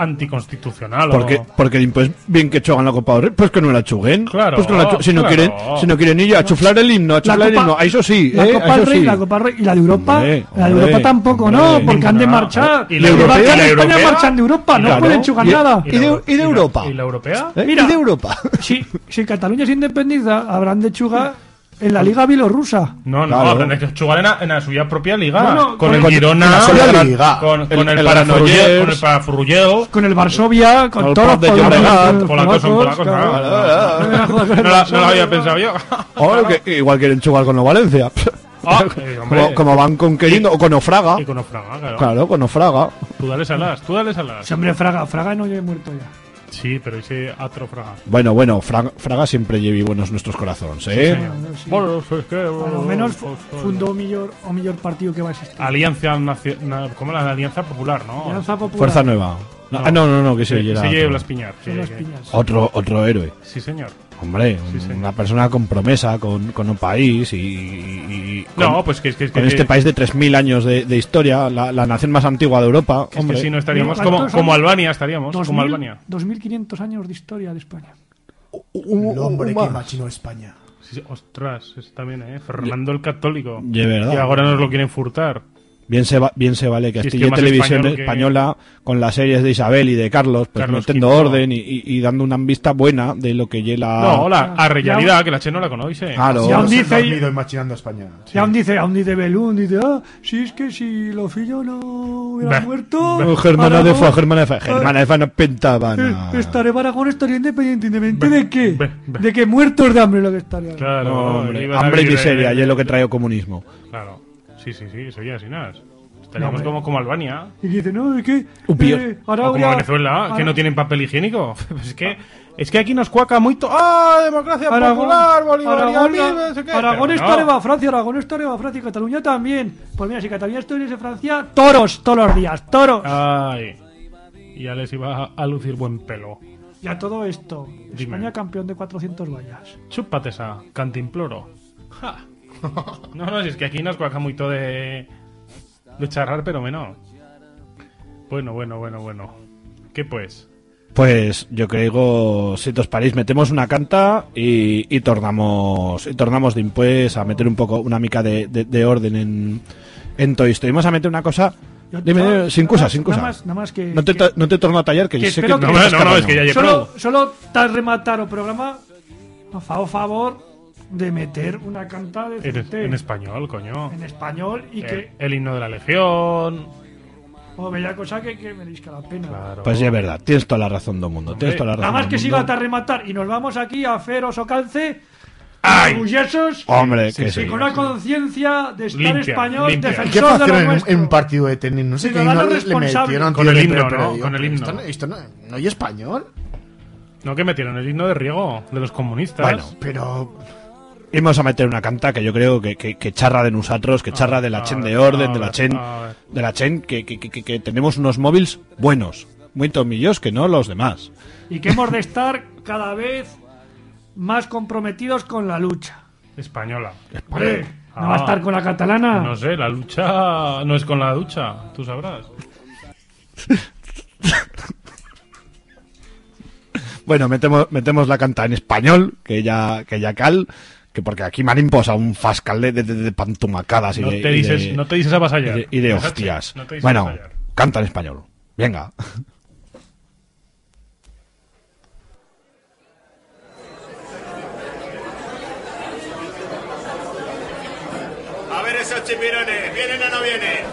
Speaker 4: anticonstitucional.
Speaker 2: Porque,
Speaker 4: o-
Speaker 2: porque pues bien que chugan la Copa del Rey, pues que no la chuguen.
Speaker 4: Claro,
Speaker 2: Pues que no la si no
Speaker 4: claro.
Speaker 2: quieren, si no quieren ir a chuflar el himno, a chuflar el himno, a eso sí,
Speaker 5: la
Speaker 2: eh,
Speaker 5: Copa del Rey,
Speaker 2: sí.
Speaker 5: la Copa del Rey y la de Europa,
Speaker 2: Hombre,
Speaker 5: la de
Speaker 2: hombre,
Speaker 5: Europa tampoco,
Speaker 2: hombre.
Speaker 5: no, porque han de marchar.
Speaker 4: ¿Y
Speaker 5: Y
Speaker 4: la europea? ¿Y la
Speaker 5: España
Speaker 4: europea?
Speaker 5: marchan de Europa, no
Speaker 2: Claro.
Speaker 5: pueden chugar
Speaker 2: Y-
Speaker 5: nada.
Speaker 2: y de- y de Europa?
Speaker 4: ¿Y la europea?
Speaker 2: ¿Eh?
Speaker 5: Mira.
Speaker 2: ¿Y de Europa?
Speaker 5: Si, si Cataluña se independiza, habrán de chugar en la Liga Bielorrusa.
Speaker 4: No, no,
Speaker 2: Claro.
Speaker 4: que jugar en la, en la suya propia liga.
Speaker 5: No, no,
Speaker 4: con,
Speaker 5: con-
Speaker 4: el Girona,
Speaker 2: con la
Speaker 3: suya
Speaker 4: con,
Speaker 3: liga.
Speaker 4: con,
Speaker 2: El-
Speaker 4: con el,
Speaker 2: el
Speaker 4: con el
Speaker 5: el Varsovia, con
Speaker 2: el
Speaker 5: todos los los
Speaker 4: polacos son
Speaker 5: el
Speaker 4: No la había pensado yo.
Speaker 2: Oh, que igual quieren chugar con lo Valencia.
Speaker 4: Ah, eh,
Speaker 2: como, como van o con Ofraga.
Speaker 4: Y con Ofraga, claro.
Speaker 2: Claro, con Ofraga.
Speaker 4: Tú dale alas, tú dale alas.
Speaker 5: Sí, hombre, Fraga, Fraga no he muerto ya.
Speaker 4: Sí, pero ese otro Fraga.
Speaker 2: Bueno, bueno, Fraga, Fraga siempre lleva buenos nuestros corazones, ¿eh?
Speaker 5: Sí.
Speaker 4: Bueno, pues que...
Speaker 5: Por lo menos fu- fundó o millor, o millor partido que va a existir.
Speaker 4: Alianza Nacio- na- ¿Cómo la Alianza Popular, no?
Speaker 5: Alianza Popular.
Speaker 2: Fuerza Nueva. No,
Speaker 4: No.
Speaker 2: ah, no, no, no, que se
Speaker 4: Sí, se lleva
Speaker 2: otro.
Speaker 4: las piñas.
Speaker 2: otro, otro héroe.
Speaker 4: Sí, señor.
Speaker 2: Hombre,
Speaker 4: Sí,
Speaker 2: una persona con promesa, con, con un país y, y- y con,
Speaker 4: No, pues que es que... es
Speaker 2: con
Speaker 4: que-
Speaker 2: este país de 3.000 años de, de historia, la, la nación más antigua de Europa.
Speaker 4: que es que
Speaker 2: hombre.
Speaker 4: si no estaríamos
Speaker 5: ¿Cuántos
Speaker 4: como, como Albania, estaríamos como
Speaker 5: 2000,
Speaker 4: Albania.
Speaker 5: 2500 años de historia de España.
Speaker 3: El hombre que machinó España.
Speaker 4: Sí, sí, ostras, eso también, ¿eh? Fernando el Católico.
Speaker 2: De verdad.
Speaker 4: Y ahora nos lo quieren furtar.
Speaker 2: Bien se, va- bien se vale que
Speaker 4: Y es que
Speaker 2: Televisión
Speaker 4: español que-
Speaker 2: Española, con las series de Isabel y de Carlos, pues
Speaker 4: Carlos
Speaker 2: metiendo
Speaker 4: V.
Speaker 2: orden y, y- y dando una vista buena de lo que llega
Speaker 4: No, la a
Speaker 5: ya-
Speaker 4: realidad, que la Che no la conoce.
Speaker 2: Claro.
Speaker 5: Ya aún dice,
Speaker 3: dormido imaginando España.
Speaker 5: y aún dice, aún dice Belún, dice, ah, si es que si los fillos no hubieran
Speaker 4: Bah,
Speaker 5: muerto...
Speaker 2: Oh, Germana de Fa, Germana de Fa, Germana de Fa no pintaba
Speaker 5: Eh,
Speaker 2: nada.
Speaker 5: Estaré Aragón estaría independientemente de qué? De que muertos de hambre lo que estaría.
Speaker 4: Claro,
Speaker 2: No, hombre,
Speaker 4: a
Speaker 2: hambre y miseria, y es lo que trae el comunismo.
Speaker 4: Claro. Sí, sí, sí, sería así nada. Estaríamos
Speaker 5: No,
Speaker 4: como, como Albania.
Speaker 5: Y dice, no.
Speaker 2: Un pío.
Speaker 5: eh,
Speaker 4: O como Venezuela, que no tienen papel higiénico. Pues es que es que aquí nos cuaca mucho. ¡Ah, democracia
Speaker 5: Aragón,
Speaker 4: popular, bolivarianismo,
Speaker 5: Aragón,
Speaker 4: qué!
Speaker 5: Aragón
Speaker 4: Pero
Speaker 5: estaré
Speaker 4: no.
Speaker 5: va a Francia, Aragón estaré va a Francia y Cataluña también. Pues mira, si Cataluña estuviese en Francia, toros todos los días, toros.
Speaker 4: Ay. Y ya les iba a lucir buen pelo.
Speaker 5: Y a todo esto,
Speaker 4: Dime.
Speaker 5: España campeón de 400 vallas.
Speaker 4: Chúpate esa, cantimploro. Ja. No, no, si es que aquí nos cuaca mucho de. de charrar, pero menos. Bueno, bueno, bueno, bueno. ¿Qué pues?
Speaker 2: Pues yo creo, si os parís, metemos una canta y, y tornamos y tornamos de impues a meter un poco, una mica de, de- de orden en, en todo esto. Y vamos a meter una cosa, dime, sin cosa, sin cosa.
Speaker 5: Nada más, nada más que...
Speaker 2: No te,
Speaker 5: que-
Speaker 2: no te torno a tallar, que,
Speaker 5: que
Speaker 2: sé que
Speaker 5: que-
Speaker 4: No, no, no, es
Speaker 2: capaño.
Speaker 4: que ya lle
Speaker 5: solo, solo tal rematar o programa favor, favor de meter una canta de
Speaker 4: En, en español, coño.
Speaker 5: en español y
Speaker 4: El,
Speaker 5: que
Speaker 4: el himno de la legión.
Speaker 5: o bella cosa que, que merezca la pena.
Speaker 4: Claro.
Speaker 2: Pues es verdad, tienes toda la razón del mundo. Tienes toda la razón
Speaker 5: Nada más que
Speaker 2: mundo.
Speaker 5: siga hasta rematar y nos vamos aquí a Feros o Calce
Speaker 4: ¡Ay!
Speaker 5: orgullosos
Speaker 2: Hombre,
Speaker 4: Sí,
Speaker 2: que
Speaker 4: sí,
Speaker 5: con una conciencia de estar
Speaker 4: Limpia,
Speaker 5: español,
Speaker 4: limpia.
Speaker 3: ¿Y qué
Speaker 5: defensor de lo
Speaker 3: en,
Speaker 5: nuestro.
Speaker 3: en un partido de tenis? No sé qué himno le metieron.
Speaker 4: Con el himno,
Speaker 3: pero-
Speaker 4: ¿no? Con el himno.
Speaker 3: Esto, no- esto no, no hay español.
Speaker 4: No, que metieron el himno de riego de los comunistas.
Speaker 2: Bueno,
Speaker 3: Pero
Speaker 2: Íbamos a meter una canta que yo creo que, que, que charra de nosotros, que charra de la
Speaker 4: a
Speaker 2: chen de orden, de la chen, de la chen, que, que, que, que tenemos unos móviles buenos, muy tomillos que no los demás.
Speaker 5: Y que hemos de estar cada vez más comprometidos con la lucha.
Speaker 4: Española.
Speaker 5: Hombre,
Speaker 4: Ah.
Speaker 5: no va a estar con la catalana.
Speaker 4: No sé, la lucha no es con la ducha, tú sabrás.
Speaker 2: Bueno, metemos, metemos la canta en español, que ya, que ya cal, que porque aquí me han imposado un fascal de, de, de- de pantumacadas y
Speaker 4: No
Speaker 2: de,
Speaker 4: te
Speaker 2: y
Speaker 4: dices,
Speaker 2: de-
Speaker 4: no te dices a
Speaker 2: y de- y de hostias.
Speaker 4: no te dices
Speaker 2: bueno,
Speaker 4: avasallar.
Speaker 2: canta en español. Venga.
Speaker 11: A ver esos chipirones, ¿vienen o no vienen?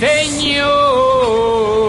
Speaker 2: Señor.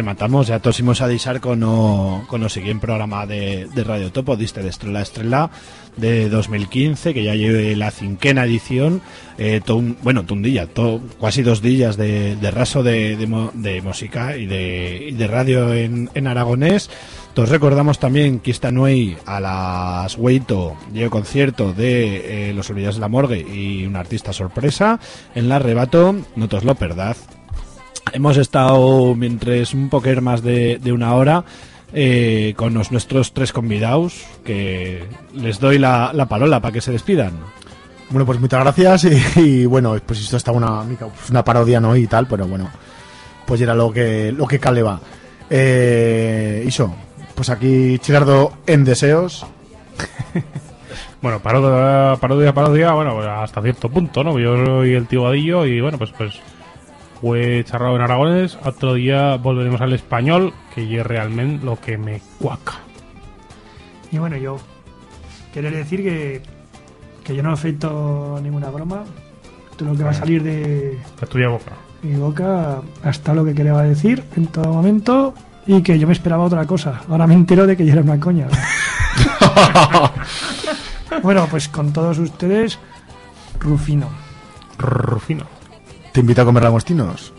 Speaker 2: Rematamos, ya tosimos a disar con o, con o siguiente programa de, de Radio Topo, diste de Estrella a Estrella, de 2015, que ya lleve la cinquena edición, eh, to un- bueno, to un día, to, casi dos días de, de raso de, de, de música y de, y de radio en, en aragonés. Todos recordamos también que esta noche a las Weito llega concierto de eh, Los Olvidados de la Morgue y un artista sorpresa en la Rebato, no te os lo perdad. Hemos estado mientras un poquer más de, de una hora eh, con los nuestros tres convidados que les doy la, la parola para que se despidan.
Speaker 3: Bueno, pues muchas gracias y, y, bueno, pues esto está una, mica, una parodia, ¿no? Y tal, pero bueno, pues era lo que lo que cale va. Eh, Iso, pues aquí Chirardo en deseos.
Speaker 4: Bueno, parodia, parodia, parodia, bueno, pues hasta cierto punto, ¿no? Yo soy el tío Vadillo y bueno, pues pues fue charrado en aragones, otro día volveremos al español, que es realmente lo que me cuaca.
Speaker 5: Y bueno, yo quiero decir que, que yo no he feito ninguna broma. Todo lo que va a salir de
Speaker 4: La tuya boca.
Speaker 5: mi boca hasta lo que quería decir en todo momento y que yo me esperaba otra cosa. Ahora me entero de que ya era una coña. bueno, pues con todos ustedes, Rufino.
Speaker 4: Rufino.
Speaker 3: Te invito a comer langostinos.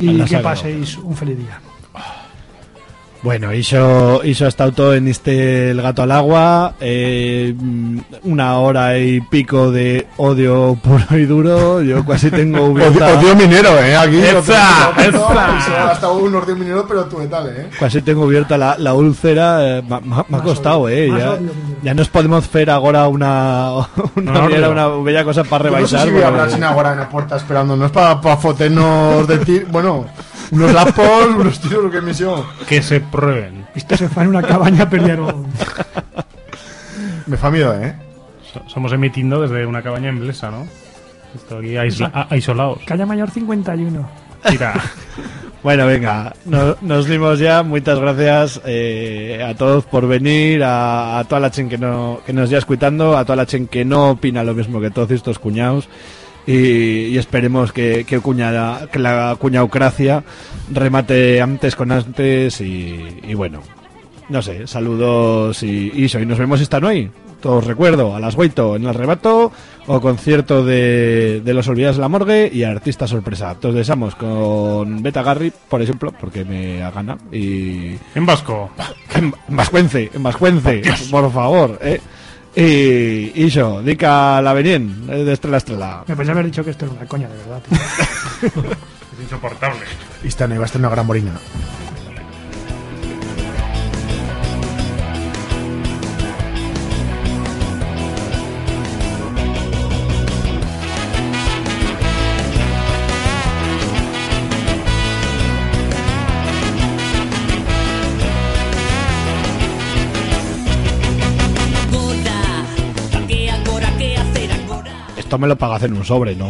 Speaker 5: Y
Speaker 2: Anda,
Speaker 5: que
Speaker 2: saco.
Speaker 5: paséis un feliz día.
Speaker 2: Bueno, Iso, Iso ha estado todo en este El Gato al Agua, eh, una hora y pico de odio puro y duro, yo casi tengo
Speaker 3: Odio,
Speaker 2: abierta,
Speaker 3: odio minero, ¿eh? Aquí.
Speaker 4: ¡Esa! ¡Esa!
Speaker 3: Iso ha estado un odio minero, pero tú tal, ¿eh?
Speaker 2: casi tengo abierta la, la úlcera, eh, me ha costado,
Speaker 5: odio,
Speaker 2: eh, ya,
Speaker 5: odio, minero.
Speaker 2: ya nos podemos hacer ahora una, una,
Speaker 4: No, no.
Speaker 2: una bella cosa para
Speaker 3: Yo no sé
Speaker 2: rebaixar.
Speaker 3: si voy a hablar sin agora en la puerta esperándonos para pa foternos decir, bueno, unos lapos, unos tiros, lo que me hizo.
Speaker 4: Que se prueben.
Speaker 5: Esto se fue en una cabaña, perdieron.
Speaker 3: Me fa miedo, ¿eh?
Speaker 4: So- Somos emitiendo desde una cabaña en Blesa, ¿no? Esto aquí aislados.
Speaker 5: Calle Mayor 51.
Speaker 4: Mira,
Speaker 2: Bueno, venga, no- nos dimos ya. Muchas gracias eh, a todos por venir, a, a toda la chen que, no, que nos ya escuchando, a toda la chen que no opina lo mismo que todos estos cuñados. Y, y esperemos que, que, cuñada, que la cuñaucracia remate antes con antes. Y, y bueno, no sé, saludos y, y eso. Y nos vemos esta noche. Todos recuerdo, a las 8 en el rebato o concierto de, de Los Olvidados de la Morgue y artista sorpresa. Todos deseamos con Beta Garry, por ejemplo, porque me gana. Y.
Speaker 4: en vasco.
Speaker 2: En Vascuence, en Vascuence, por favor, eh. Y, y eso, dica la eh, de estrella a estrella.
Speaker 5: Me podría haber dicho que esto era una coña, de verdad. tío.
Speaker 4: Es insoportable.
Speaker 3: Y esta no va a estar una gran morina.
Speaker 2: Esto me lo pagas en un sobre, ¿no?